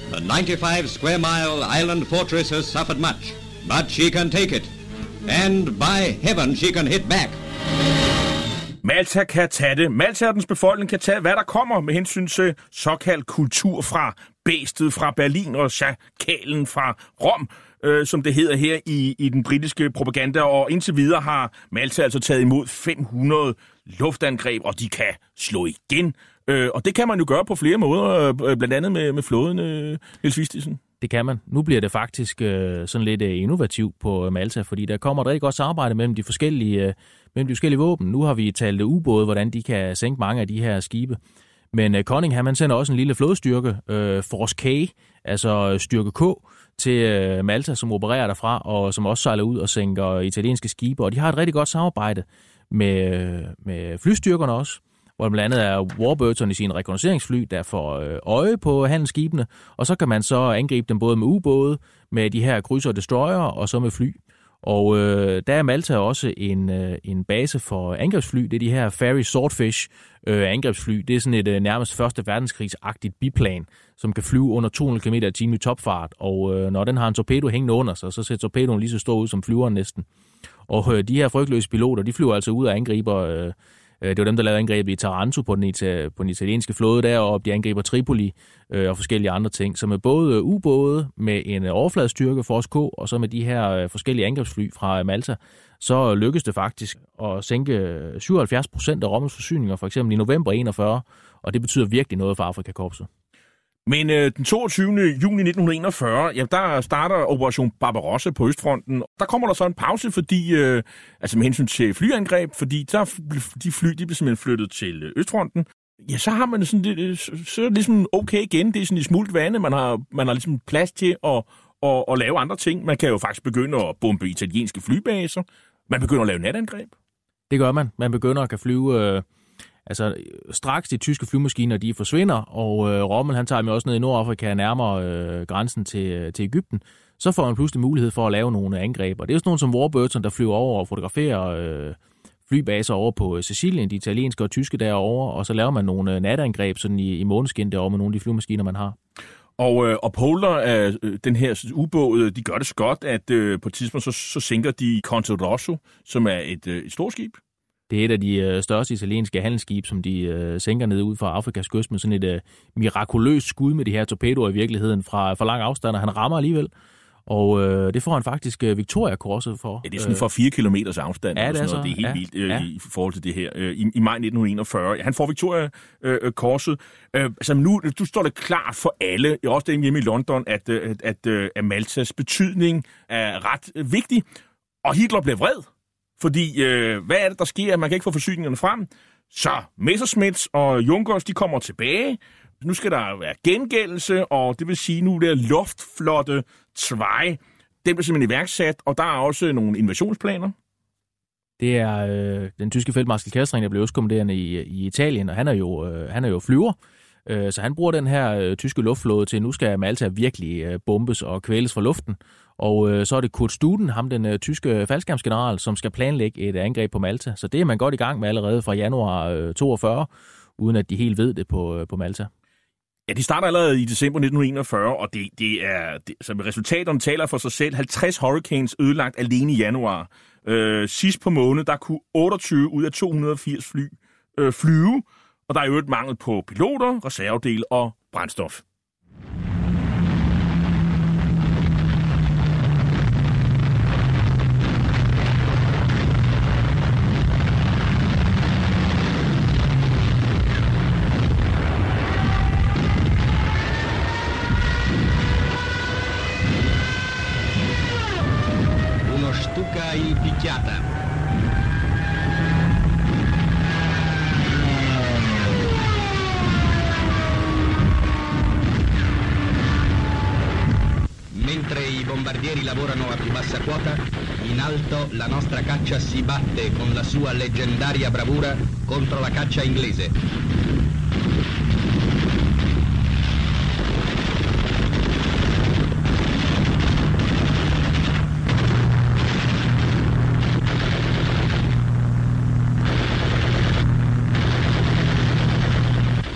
The 95 square mile island fortress has suffered much, but she can take it. And by heaven, she can hit back. Malta kan tage det. Malta og dens befolkning kan tage, hvad der kommer med hensyn til såkaldt kultur fra bæstet fra Berlin og chakalen fra Rom, øh, som det hedder her i, i den britiske propaganda. Og indtil videre har Malta altså taget imod 500 luftangreb, og de kan slå igen Øh, og det kan man jo gøre på flere måder, øh, blandt andet med, med flåden, øh, Niels Vistisen. Det kan man. Nu bliver det faktisk øh, sådan lidt øh, innovativt på øh, Malta, fordi der kommer et rigtig godt samarbejde mellem de forskellige, øh, mellem de forskellige våben. Nu har vi talt ubåde, hvordan de kan sænke mange af de her skibe. Men øh, Cunningham han sender også en lille flådestyrke, øh, Force K, altså øh, styrke K, til øh, Malta, som opererer derfra, og som også sejler ud og sænker italienske skibe. Og de har et rigtig godt samarbejde med, øh, med flystyrkerne også hvor blandt andet er Warburton i sin rekognosceringsfly, der får øh, øje på handelsskibene, og så kan man så angribe dem både med ubåde, med de her krydser og destroyer, og så med fly. Og øh, der er Malta også en, øh, en base for angrebsfly. Det er de her Ferry Swordfish øh, angrebsfly. Det er sådan et øh, nærmest første verdenskrigsagtigt biplan, som kan flyve under 200 km i timen i topfart. Og øh, når den har en torpedo hængende under sig, så ser torpedoen lige så stor ud som flyveren næsten. Og øh, de her frygtløse piloter, de flyver altså ud og angriber øh, Øh, Øh, det var dem, der lavede angrebet i Taranto på den, ita- på den italienske flåde deroppe. De angriber Tripoli øh, og forskellige andre ting. Så med både øh, ubåde, med en øh, overfladestyrke, for K, og så med de her forskellige angrebsfly fra Malta, så lykkedes det faktisk at sænke 77 procent af Rommels forsyninger, for eksempel i november 41, og det betyder virkelig noget for Afrikakorpset. Men øh, den 22. juni 1941, ja, der starter Operation Barbarossa på Østfronten. Der kommer der så en pause, fordi, øh, altså med hensyn til flyangreb, fordi der, de fly de bliver simpelthen flyttet til øh, Østfronten. Ja, så har man sådan lidt, øh, så er det ligesom okay igen. Det er sådan i smult vande. Man har, man har ligesom plads til at, at, at lave andre ting. Man kan jo faktisk begynde at bombe italienske flybaser. Man begynder at lave natangreb. Det gør man. Man begynder at kan flyve... Øh altså straks de tyske flymaskiner, de forsvinder, og øh, Rommel han tager dem også ned i Nordafrika nærmere øh, grænsen til, øh, til Ægypten, så får han pludselig mulighed for at lave nogle angreb. Og det er sådan nogle som Warburton, der flyver over og fotograferer øh, flybaser over på øh, Sicilien, de italienske og tyske derovre, og så laver man nogle øh, natangreb sådan i, i måneskin derovre med nogle af de flymaskiner, man har. Og, øh, og Polar, øh, den her ubåd, øh, de gør det så godt, at øh, på et tidspunkt så, så sænker de Conte Rosso, som er et, øh, et stort skib, det er et af de øh, største italienske handelsskib, som de øh, sænker ned ud fra Afrikas kyst med sådan et øh, mirakuløst skud med de her torpedoer i virkeligheden fra for lang afstand, og han rammer alligevel. Og øh, det får han faktisk øh, Victoria Korset for. Ja, det er sådan for 4 km afstand. Ja, det er sådan noget. Det er helt Ja. vildt øh, Ja. i forhold til det her. Øh, i, I maj 1941. Han får Victoria øh, øh, Korset. Øh, altså nu du står det klart for alle, også dem hjemme i London, at, øh, at, at, øh, at Maltas betydning er ret øh, vigtig. Og Hitler bliver vred, fordi øh, hvad er det, der sker? Man kan ikke få forsyningerne frem. Så Messerschmitts og Junkers, de kommer tilbage. Nu skal der være gengældelse, og det vil sige, nu er luftflotte tvej. Den bliver simpelthen iværksat, og der er også nogle invasionsplaner. Det er øh, den tyske feltmarskal Kastring, der blev østkommanderende i, i Italien, og han er jo, øh, han er jo flyver. Øh, så han bruger den her øh, tyske luftflåde til, nu skal Malta virkelig øh, bombes og kvæles fra luften. Og øh, så er det Kurt Studen, ham den øh, tyske faldskærmsgeneral, som skal planlægge et angreb på Malta. Så det er man godt i gang med allerede fra januar øh, 42, uden at de helt ved det på, øh, på Malta. Ja, de starter allerede i december 1941, og det, det er, det, som resultaterne taler for sig selv. 50 hurricanes ødelagt alene i januar. Øh, sidst på måned, der kunne 28 ud af 280 fly øh, flyve, og der er jo et mangel på piloter, reservedel og brændstof. Bombardieri lavorano a più bassa quota, in alto la nostra caccia si batte con la sua leggendaria bravura contro la caccia inglese.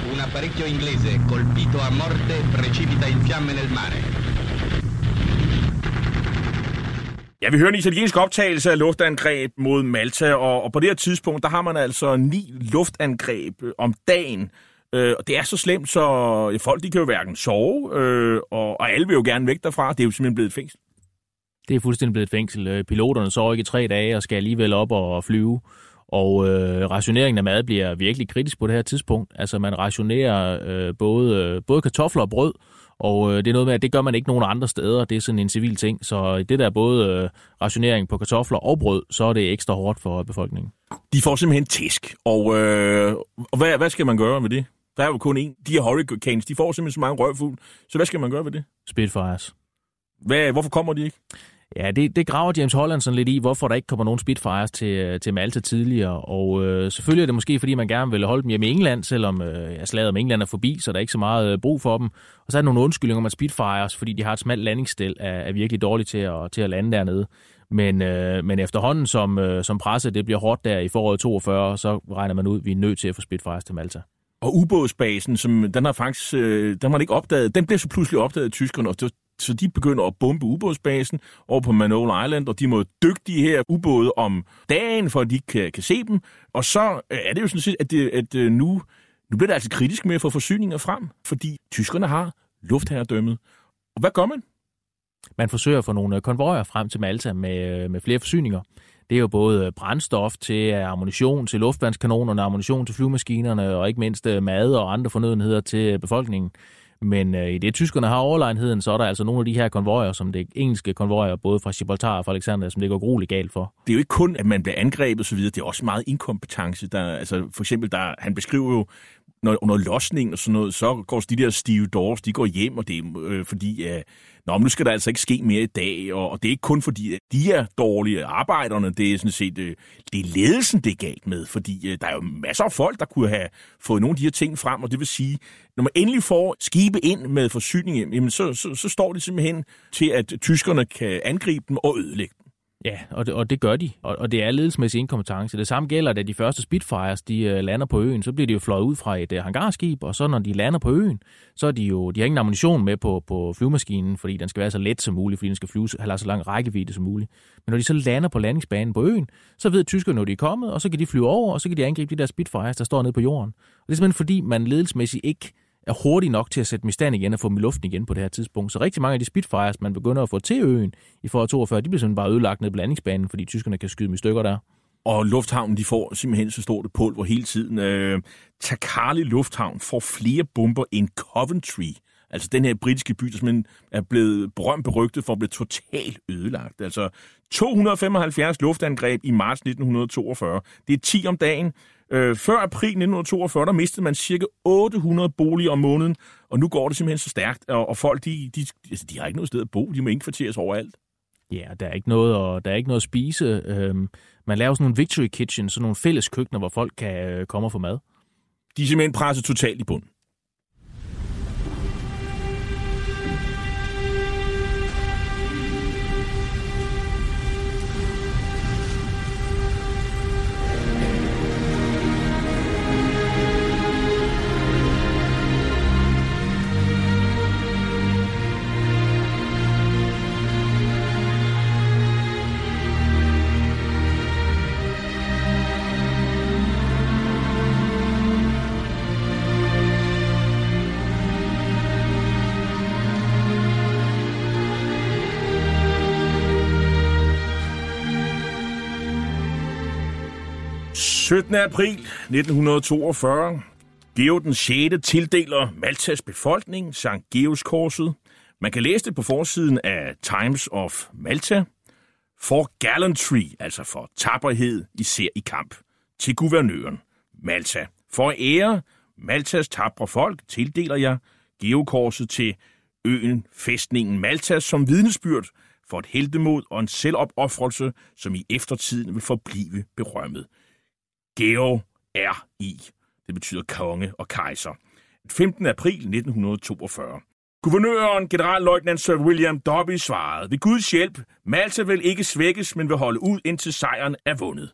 Un apparecchio inglese colpito a morte precipita in fiamme nel mare. Ja, vi hører en italiensk optagelse af luftangreb mod Malta, og, og på det her tidspunkt, der har man altså ni luftangreb øh, om dagen. Øh, og det er så slemt, så ja, folk de kan jo hverken sove, øh, og, og alle vil jo gerne væk derfra. Det er jo simpelthen blevet et fængsel. Det er fuldstændig blevet et fængsel. Øh, piloterne sover ikke i tre dage og skal alligevel op og flyve. Og øh, rationeringen af mad bliver virkelig kritisk på det her tidspunkt. Altså man rationerer øh, både, øh, både kartofler og brød, og øh, det er noget med, at det gør man ikke nogen andre steder. Det er sådan en civil ting. Så det der er både øh, rationering på kartofler og brød, så er det ekstra hårdt for befolkningen. De får simpelthen tæsk, og, øh, og hvad, hvad skal man gøre med det? Der er jo kun én. De her hurricanes, de får simpelthen så mange røvfugl. Så hvad skal man gøre ved det? Spitfires. Hvad, hvorfor kommer de ikke? Ja, det, det graver James Holland sådan lidt i, hvorfor der ikke kommer nogen Spitfires til, til Malta tidligere. Og øh, selvfølgelig er det måske, fordi man gerne vil holde dem hjemme i England, selvom øh, ja, slaget om England er forbi, så der er ikke så meget øh, brug for dem. Og så er der nogle undskyldninger med Spitfires, fordi de har et smalt landingsstil, er, er virkelig dårligt til at, til at lande dernede. Men, øh, men efterhånden, som, øh, som presse, det bliver hårdt der i foråret 42, så regner man ud, at vi er nødt til at få Spitfires til Malta. Og ubådsbasen, som den har faktisk, øh, den har man ikke opdaget, den blev så pludselig opdaget af tyskerne, og det, så de begynder at bombe ubådsbasen over på Manole Island, og de må dykke de her ubåde om dagen, for at de kan, kan se dem. Og så øh, er det jo sådan set, at, det, at øh, nu, nu bliver det altså kritisk med at få forsyninger frem, fordi tyskerne har luftherredømmet. Og hvad gør man? Man forsøger at få nogle øh, konvojer frem til Malta med, med flere forsyninger. Det er jo både brændstof til ammunition til luftværnskanonerne, ammunition til flyvemaskinerne og ikke mindst mad og andre fornødenheder til befolkningen. Men øh, i det tyskerne har overlegenheden, så er der altså nogle af de her konvojer, som det engelske konvojer, både fra Gibraltar og fra Alexander, som det går grueligt galt for. Det er jo ikke kun, at man bliver angrebet osv., det er også meget inkompetence. Der, altså, for eksempel, der, han beskriver jo, når, under losningen og sådan noget, så går de der Steve Doors, de går hjem, og det er øh, fordi, øh, nå, men nu skal der altså ikke ske mere i dag, og, og det er ikke kun fordi, at de er dårlige arbejderne, det er sådan set, øh, det er ledelsen, det er galt med, fordi øh, der er jo masser af folk, der kunne have fået nogle af de her ting frem, og det vil sige, når man endelig får skibe ind med forsyning, jamen så, så, så står det simpelthen til, at tyskerne kan angribe dem og ødelægge dem. Ja, og det, og det gør de, og, og det er ledelsesmæssig inkompetence. Det samme gælder, da de første Spitfires de uh, lander på øen, så bliver de jo fløjet ud fra et uh, hangarskib, og så når de lander på øen, så er de jo, de har ingen ammunition med på, på flyvemaskinen, fordi den skal være så let som muligt, fordi den skal flyve, have så lang rækkevidde som muligt. Men når de så lander på landingsbanen på øen, så ved tyskerne, når de er kommet, og så kan de flyve over, og så kan de angribe de der Spitfires, der står nede på jorden. Og det er simpelthen fordi, man ledelsesmæssigt ikke er hurtig nok til at sætte dem i stand igen og få dem i luften igen på det her tidspunkt. Så rigtig mange af de Spitfires, man begynder at få til øen i foråret 42, de bliver simpelthen bare ødelagt ned på landingsbanen, fordi tyskerne kan skyde dem i stykker der. Og lufthavnen, de får simpelthen så stort et pulver hele tiden. Øh, Takali Lufthavn får flere bomber end Coventry. Altså den her britiske by, der simpelthen er blevet berømt berygtet for at blive totalt ødelagt. Altså 275 luftangreb i marts 1942. Det er 10 om dagen. Øh, før april 1942, der mistede man cirka 800 boliger om måneden, og nu går det simpelthen så stærkt, og, og folk, de, de, altså, de har ikke noget sted at bo, de må indkvarteres overalt. Ja, der er ikke noget, og der er ikke noget at spise. Øhm, man laver sådan nogle victory kitchen, sådan nogle fælles køkkener, hvor folk kan øh, komme og få mad. De er simpelthen presset totalt i bund. 17. april 1942. Geo den 6. tildeler Maltas befolkning Sankt Geos korset. Man kan læse det på forsiden af Times of Malta. For gallantry, altså for tapperhed, især i kamp, til guvernøren Malta. For at ære Maltas tabre folk tildeler jeg Geokorset til øen Fæstningen Malta som vidnesbyrd for et heldemod og en selvopoffrelse, som i eftertiden vil forblive berømmet. Geo R.I. Det betyder konge og kejser. 15. april 1942. Guvernøren, generalløjtnant Sir William Dobby, svarede, ved Guds hjælp, Malta vil ikke svækkes, men vil holde ud, indtil sejren er vundet.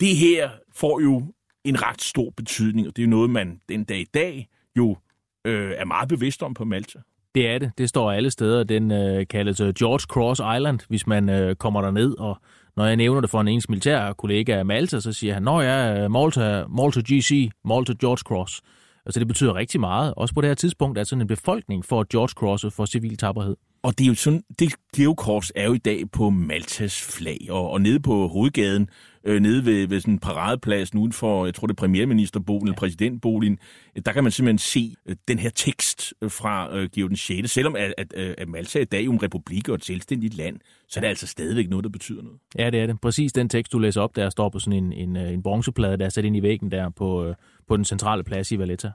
Det her får jo en ret stor betydning, og det er noget, man den dag i dag jo øh, er meget bevidst om på Malta. Det er det. Det står alle steder. Den øh, kaldes øh, George Cross Island, hvis man øh, kommer derned og når jeg nævner det for en ens militær kollega af Malta, så siger han, når jeg er øh, Malta, Malta GC, Malta George Cross. Altså det betyder rigtig meget. Også på det her tidspunkt, at sådan en befolkning får George Crosset for civil tapperhed. Og det er jo sådan, det geokors er jo i dag på Maltas flag, og, og nede på hovedgaden, øh, nede ved, ved sådan en paradeplads uden for, jeg tror det er premierministerboligen ja. eller præsidentboligen, der kan man simpelthen se øh, den her tekst øh, fra øh, Georg den 6. Selvom at, at, at Malta i dag er jo en republik og et selvstændigt land, så er det altså stadigvæk noget, der betyder noget. Ja, det er det. Præcis den tekst, du læser op, der står på sådan en, en, en bronzeplade, der er sat ind i væggen der på, på den centrale plads i Valletta.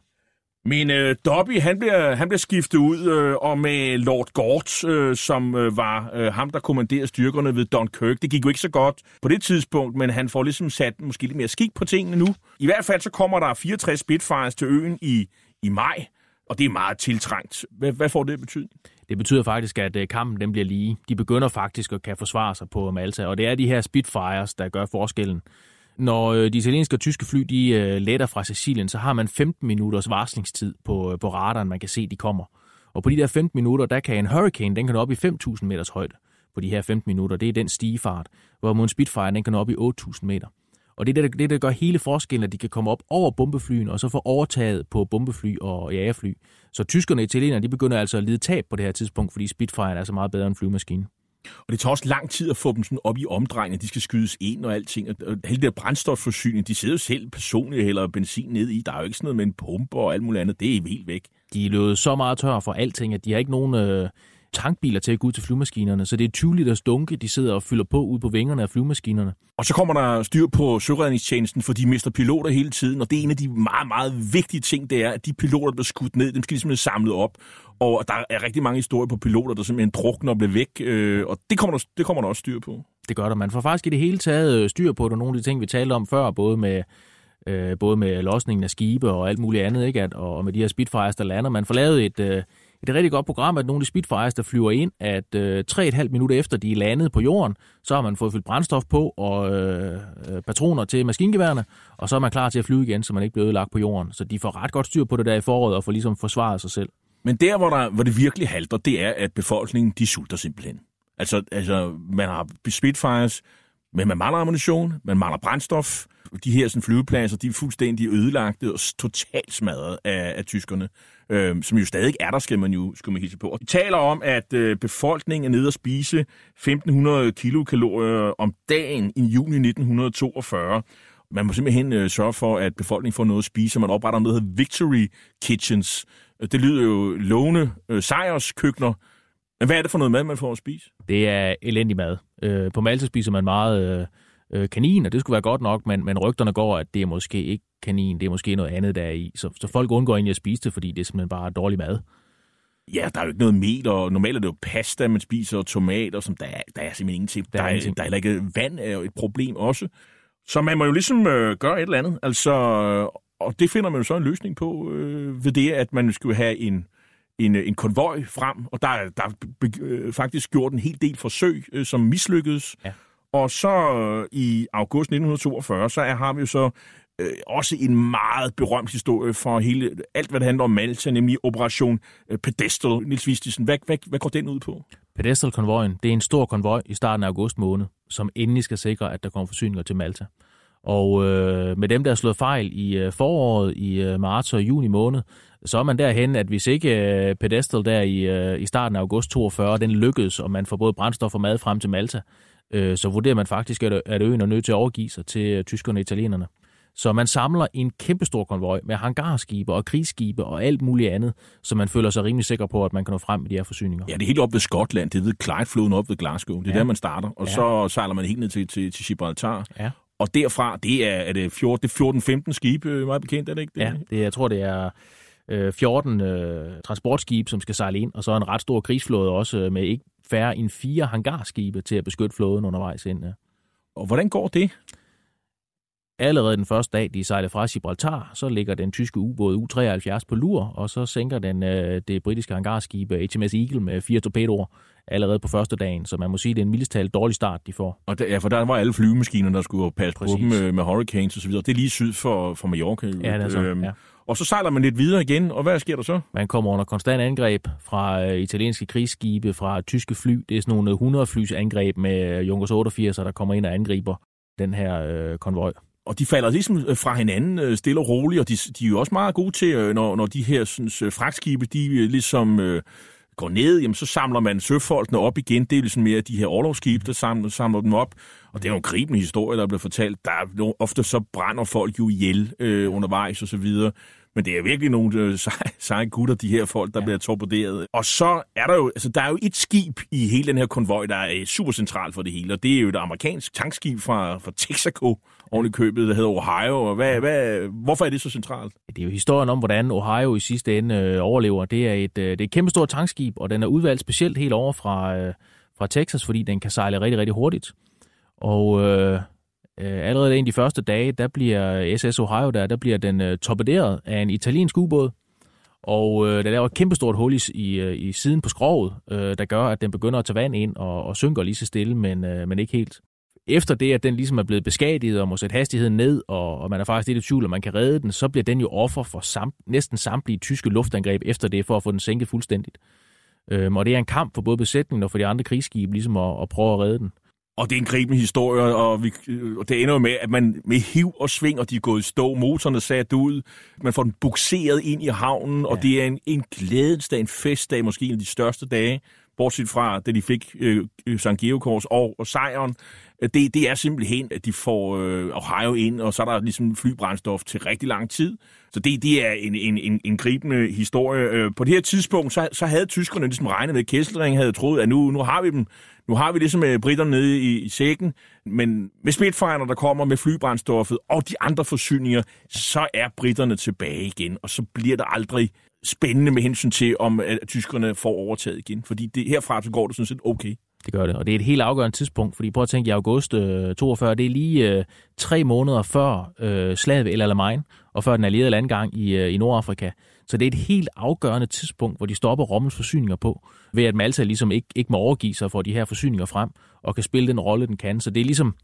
Men øh, Dobby, han bliver, han bliver skiftet ud, øh, og med Lord Gort, øh, som øh, var øh, ham, der kommanderede styrkerne ved Dunkirk. Det gik jo ikke så godt på det tidspunkt, men han får ligesom sat måske lidt mere skik på tingene nu. I hvert fald så kommer der 64 Spitfires til øen i, i maj, og det er meget tiltrængt. Hvad, hvad får det betydning? Det betyder faktisk, at øh, kampen den bliver lige. De begynder faktisk at kan forsvare sig på Malta, og det er de her Spitfires, der gør forskellen. Når øh, de italienske og tyske fly de øh, letter fra Sicilien, så har man 15 minutters varslingstid på, øh, på radaren, man kan se, de kommer. Og på de der 15 minutter, der kan en hurricane, den kan nå op i 5.000 meters højde på de her 15 minutter. Det er den stigefart, hvor en Spitfire, den kan nå op i 8.000 meter. Og det er det, det, der gør hele forskellen, at de kan komme op over bombeflyen, og så få overtaget på bombefly og jagerfly. Så tyskerne og italienerne, de begynder altså at lide tab på det her tidspunkt, fordi Spitfire er så meget bedre end flymaskinen. Og det tager også lang tid at få dem sådan op i omdrejninger. De skal skydes ind og alting. Og hele det brændstofforsyning, de sidder jo selv personligt eller benzin ned i. Der er jo ikke sådan noget med en pumpe og alt muligt andet. Det er helt væk. De er løbet så meget tør for alting, at de har ikke nogen øh, tankbiler til at gå ud til flymaskinerne. Så det er 20 liters dunke, de sidder og fylder på ud på vingerne af flymaskinerne. Og så kommer der styr på søredningstjenesten, for de mister piloter hele tiden. Og det er en af de meget, meget vigtige ting, det er, at de piloter, der bliver skudt ned, dem skal de simpelthen samlet op. Og der er rigtig mange historier på piloter, der simpelthen drukner og bliver væk, øh, og det kommer, der, det kommer der også styr på. Det gør der. Man får faktisk i det hele taget øh, styr på det. Nogle af de ting, vi talte om før, både med, øh, både med losningen af skibe og alt muligt andet, ikke? At, og med de her Spitfires, der lander. Man får lavet et, øh, et rigtig godt program, at nogle af de Spitfires, der flyver ind, at øh, 3,5 minutter efter de er landet på jorden, så har man fået fyldt brændstof på og øh, øh patroner til maskingeværerne, og så er man klar til at flyve igen, så man ikke bliver ødelagt på jorden. Så de får ret godt styr på det der i foråret og får ligesom forsvaret sig selv. Men der, hvor, der, hvor det virkelig halter, det er, at befolkningen, de sulter simpelthen. Altså, altså man har Spitfires, men man mangler ammunition, man mangler brændstof. De her sådan, flyvepladser, de er fuldstændig ødelagte og totalt smadret af, af tyskerne, øh, som jo stadig er der, skal man jo skal man hilse på. Og de taler om, at øh, befolkningen er nede at spise 1500 kilokalorier om dagen i juni 1942. Man må simpelthen øh, sørge for, at befolkningen får noget at spise. Man opretter noget, der hedder Victory Kitchens. Det lyder jo lovende øh, sejrskøkkener, men hvad er det for noget mad, man får at spise? Det er elendig mad. Øh, på Malta spiser man meget øh, øh, kanin, og det skulle være godt nok, men, men rygterne går, at det er måske ikke kanin, det er måske noget andet, der er i. Så, så folk undgår egentlig at spise det, fordi det er simpelthen bare dårlig mad. Ja, der er jo ikke noget mel, og normalt er det jo pasta, man spiser, og tomater, som der er, der er simpelthen ingenting. Der, der, er, ingenting. der er heller ikke vand, er jo et problem også. Så man må jo ligesom øh, gøre et eller andet. Altså, og det finder man jo så en løsning på øh, ved det, at man skulle have en, en, en konvoj frem, og der, der er øh, faktisk gjort en hel del forsøg, øh, som mislykkedes. Ja. Og så øh, i august 1942, så er, har vi jo så øh, også en meget berømt historie for hele, alt, hvad det handler om Malta, nemlig Operation øh, Pedestal. Nils Vistisen, hvad, hvad, hvad går den ud på? Pedestal-konvojen, det er en stor konvoj i starten af august måned, som endelig skal sikre, at der kommer forsyninger til Malta. Og øh, med dem, der er slået fejl i øh, foråret, i øh, marts og juni måned, så er man derhen, at hvis ikke øh, Pedestal der i, øh, i starten af august 42, den lykkedes, og man får både brændstof og mad frem til Malta, øh, så vurderer man faktisk, at, at øen er nødt til at overgive sig til øh, tyskerne og italienerne. Så man samler en kæmpestor konvoj med hangarskibe og krigsskibe og alt muligt andet, så man føler sig rimelig sikker på, at man kan nå frem med de her forsyninger. Ja, det er helt op ved Skotland. Det er ved Clyde-floden op ved Glasgow. Det er ja. der, man starter. Og ja. så sejler man helt ned til, til, til Gibraltar. Ja. Og derfra, det er, er det 14-15 skibe, meget bekendt, er det ikke det? Ja, det, jeg tror, det er 14 øh, transportskibe, som skal sejle ind, og så en ret stor krigsflåde også øh, med ikke færre end fire hangarskibe til at beskytte flåden undervejs ind. Ja. Og hvordan går det? Allerede den første dag, de sejler fra Gibraltar, så ligger den tyske ubåd U-73 på lur, og så sænker den øh, det britiske hangarskib HMS Eagle med fire torpedoer allerede på første dagen. Så man må sige, at det er en mildest dårlig start, de får. Og der, ja, for der var alle flyvemaskiner, der skulle passe Præcis. på dem med, med hurricanes osv. Det er lige syd for, for Mallorca. Ja, det er så, øhm, ja. Og så sejler man lidt videre igen, og hvad sker der så? Man kommer under konstant angreb fra øh, italienske krigsskibe, fra tyske fly. Det er sådan nogle 100 flys angreb med Junkers 88, der kommer ind og angriber den her øh, konvoj. Og de falder ligesom øh, fra hinanden øh, stille og roligt, og de, de er jo også meget gode til, øh, når, når de her sådan, fragtskibe, de ligesom øh, går ned, jamen, så samler man søfolkene op igen. Det er ligesom mere de her overlovsskibe, der samler, samler dem op. Og det er jo en gribende historie, der bliver fortalt. Der er, ofte så brænder folk jo ihjel øh, undervejs og så videre. Men det er virkelig nogle øh, [laughs] seje, seje gutter, de her folk, der ja. bliver torpederet. Og så er der jo, altså der er jo et skib i hele den her konvoj, der er super centralt for det hele, og det er jo et amerikansk tankskib fra, fra Texaco, i købet, der hedder Ohio. Og hvad, hvad, hvorfor er det så centralt? Det er jo historien om, hvordan Ohio i sidste ende øh, overlever. Det er, et, øh, det er et kæmpe stort tankskib, og den er udvalgt specielt helt over fra, øh, fra Texas, fordi den kan sejle rigtig, rigtig hurtigt. Og øh, Øh, Øh, allerede en af de første dage, der bliver SS Ohio der, der bliver den øh, torpederet af en italiensk ubåd. Og øh, der laver et kæmpestort hul i, i, øh, i siden på skroget, øh, der gør, at den begynder at tage vand ind og, og synker lige så stille, men, øh, men ikke helt. Efter det, at den ligesom er blevet beskadiget og må sætte hastigheden ned, og, og man er faktisk lidt i tvivl, om man kan redde den, så bliver den jo offer for samt, næsten samtlige tyske luftangreb efter det, for at få den sænket fuldstændigt. Øhm, og det er en kamp for både besætningen og for de andre krigsskibe, ligesom at, at prøve at redde den. Og det er en gribende historie, og, vi, og det ender jo med, at man med hiv og sving, og de er gået i stå, motorerne sat ud, man får den bukseret ind i havnen, ja. og det er en, en glædensdag, en festdag, måske en af de største dage, bortset fra, da de fik øh, St. Georg og, og sejren. Det, det er simpelthen, at de får øh, Ohio ind, og så er der ligesom flybrændstof til rigtig lang tid. Så det, det er en, en, en, en gribende historie. Øh, på det her tidspunkt, så, så havde tyskerne ligesom regnet med, at Kesselring havde troet, at nu, nu har vi dem. Nu har vi ligesom med øh, britterne nede i, i sækken, men med Spitfire'erne, der kommer med flybrændstoffet og de andre forsyninger, så er britterne tilbage igen, og så bliver der aldrig spændende med hensyn til, om øh, at tyskerne får overtaget igen. Fordi det, herfra så går det sådan set okay. Det gør det, og det er et helt afgørende tidspunkt, fordi prøv at tænke, i august øh, 42, det er lige øh, tre måneder før øh, slaget ved El Alamein, og før den allierede landgang i, øh, i Nordafrika. Så det er et helt afgørende tidspunkt, hvor de stopper Rommels forsyninger på, ved at Malta ligesom ikke, ikke må overgive sig for de her forsyninger frem, og kan spille den rolle, den kan. Så det er ligesom,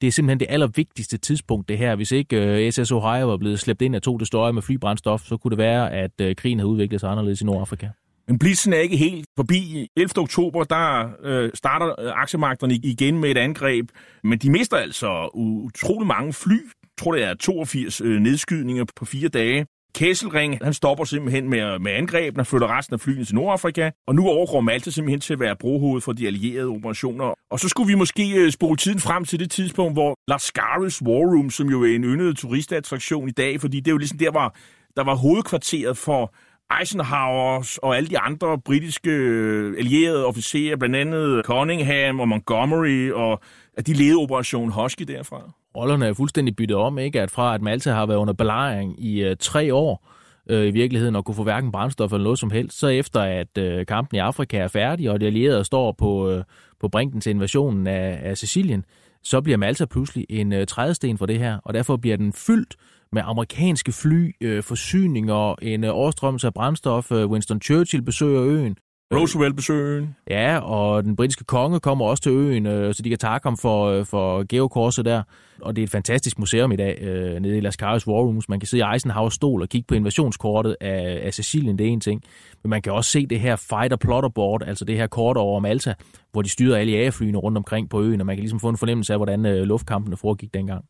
det er simpelthen det allervigtigste tidspunkt, det her. Hvis ikke øh, uh, SS Ohio var blevet slæbt ind af to destroyer med flybrændstof, så kunne det være, at uh, krigen havde udviklet sig anderledes i Nordafrika. Men blitzen er ikke helt forbi. 11. oktober, der øh, starter øh, aktiemarkederne igen med et angreb, men de mister altså utrolig mange fly. Jeg tror, det er 82 øh, nedskydninger på fire dage. Kesselring, han stopper simpelthen med, med angrebene og flytter resten af flyene til Nordafrika, og nu overgår Malta simpelthen til at være brohoved for de allierede operationer. Og så skulle vi måske øh, spole tiden frem til det tidspunkt, hvor Lascaris War Room, som jo er en yndet turistattraktion i dag, fordi det er jo ligesom der, var, der var hovedkvarteret for Eisenhower og alle de andre britiske øh, allierede officerer, blandt andet Cunningham og Montgomery, og at de ledede Operation Husky derfra. Rollerne er fuldstændig byttet om, ikke? At fra at Malta har været under belejring i øh, tre år, øh, i virkeligheden og kunne få hverken brændstof eller noget som helst. Så efter at øh, kampen i Afrika er færdig, og de allierede står på, øh, på brinken til invasionen af, af Sicilien, så bliver Malta pludselig en øh, trædesten for det her, og derfor bliver den fyldt med amerikanske fly, øh, forsyninger, en øh, overstrømmelse af brændstof. Øh, Winston Churchill besøger øen. Øh, Roosevelt-besøgen. Ja, og den britiske konge kommer også til øen, øh, så de kan takke ham for, øh, for geokorset der. Og det er et fantastisk museum i dag, øh, nede i Las Caras War Rooms. Man kan sidde i Eisenhower stol og kigge på invasionskortet af, af Sicilien, det er en ting. Men man kan også se det her fighter plotter board, altså det her kort over Malta, hvor de styrer alle jægerflyene rundt omkring på øen, og man kan ligesom få en fornemmelse af, hvordan øh, luftkampene foregik dengang.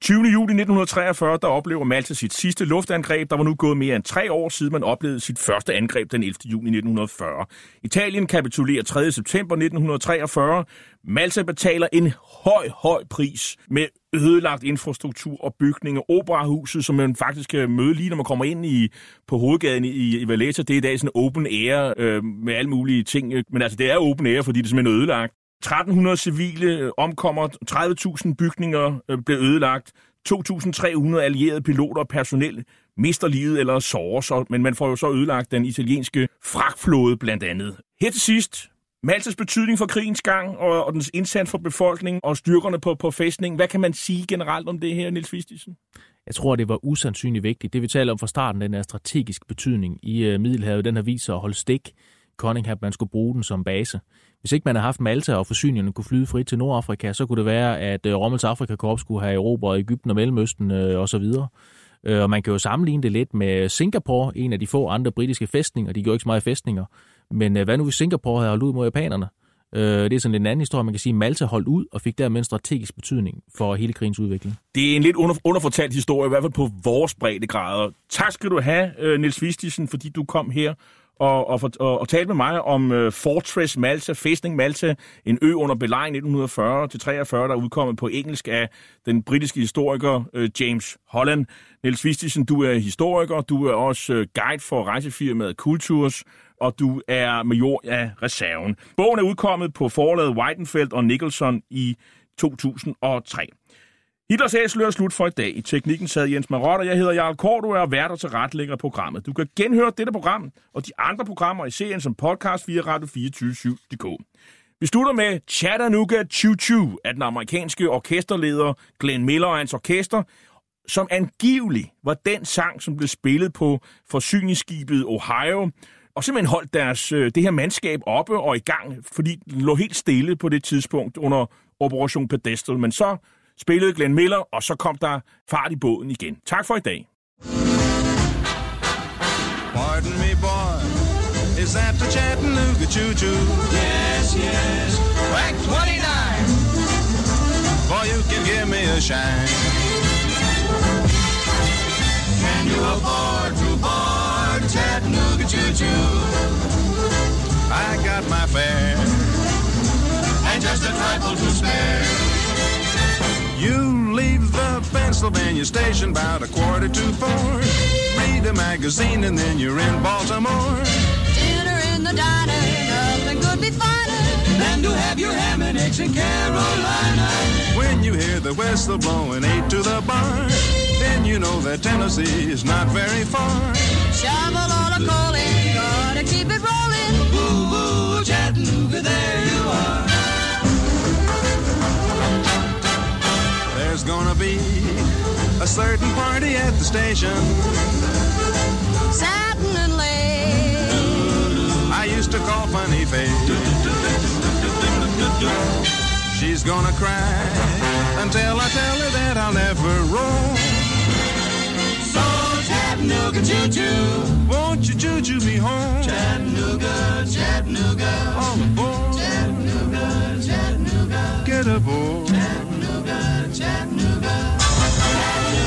20. juli 1943, der oplever Malta sit sidste luftangreb. Der var nu gået mere end tre år siden, man oplevede sit første angreb den 11. juni 1940. Italien kapitulerer 3. september 1943. Malta betaler en høj, høj pris med ødelagt infrastruktur og bygninger. Operahuset, som man faktisk øh, kan møde lige, når man kommer ind i, på hovedgaden i, i Valletta, det er i dag sådan open air øh, med alle mulige ting. Men altså, det er open air, fordi det er simpelthen ødelagt. 1300 civile øh, omkommer, 30.000 bygninger øh, blev ødelagt, 2.300 allierede piloter og personel mister livet eller sover, sig, men man får jo så ødelagt den italienske fragtflåde blandt andet. Her til sidst, Maltas betydning for krigens gang og, og dens indsats for befolkningen og styrkerne på, på fæstningen. Hvad kan man sige generelt om det her, Nils Vistisen? Jeg tror, det var usandsynligt vigtigt. Det vi taler om fra starten, den er strategisk betydning i øh, Middelhavet, den har vist sig at holde stik. Cunningham, man skulle bruge den som base. Hvis ikke man havde haft Malta, og forsyningerne kunne flyde frit til Nordafrika, så kunne det være, at øh, uh, Rommels Afrikakorps skulle have erobret Ægypten og Mellemøsten øh, osv. Øh, og man kan jo sammenligne det lidt med Singapore, en af de få andre britiske fæstninger. De gjorde ikke så meget fæstninger. Men øh, hvad nu hvis Singapore havde holdt ud mod japanerne? Det er sådan en anden historie. Man kan sige, at Malta holdt ud og fik dermed en strategisk betydning for hele krigens udvikling. Det er en lidt under, underfortalt historie, i hvert fald på vores breddegrader. Tak skal du have, Nils Vistisen, fordi du kom her og, og, og, og tale med mig om uh, Fortress Malta, Fæstning Malta, en ø under belejring 1940-43, der er udkommet på engelsk af den britiske historiker uh, James Holland. Niels Vistisen, du er historiker, du er også uh, guide for rejsefirmaet Kulturs, og du er major af reserven. Bogen er udkommet på forlaget Weidenfeldt og Nicholson i 2003. Hitlers æsel slut for i dag. I teknikken sad Jens Marot, og jeg hedder Jarl Kort, og er vært og til retlægger programmet. Du kan genhøre dette program og de andre programmer i serien som podcast via Radio247.dk. Vi slutter med Chattanooga Choo Choo af den amerikanske orkesterleder Glenn Miller og hans orkester, som angiveligt var den sang, som blev spillet på forsyningsskibet Ohio, og simpelthen holdt deres, øh, det her mandskab oppe og i gang, fordi det lå helt stille på det tidspunkt under Operation Pedestal. Men så spillede Glenn Miller, og så kom der fart i båden igen. Tak for i dag. Pardon me, boy. Is that the Chattanooga choo-choo? Yes, yes. Track 29. Boy, you can give me a shine. Can you afford to board Chattanooga choo-choo? I got my fare and just a trifle to spare. Pennsylvania station about a quarter to four. Read a magazine and then you're in Baltimore. Dinner in the diner, nothing could be finer than to have your ham and eggs in Carolina. When you hear the whistle blowing eight to the bar, then you know that Tennessee is not very far. Shovel on a calling, gotta keep it rolling. Boo boo, Chattanooga, there you are. There's gonna be a certain party at the station. Cotton and lace. I used to call funny face. She's gonna cry until I tell her that I'll never roam. So Chattanooga choo-choo, won't you choo-choo me home? Chattanooga, Chattanooga, all aboard. Chattanooga, Chattanooga, get aboard. Chattanooga, Chattanooga,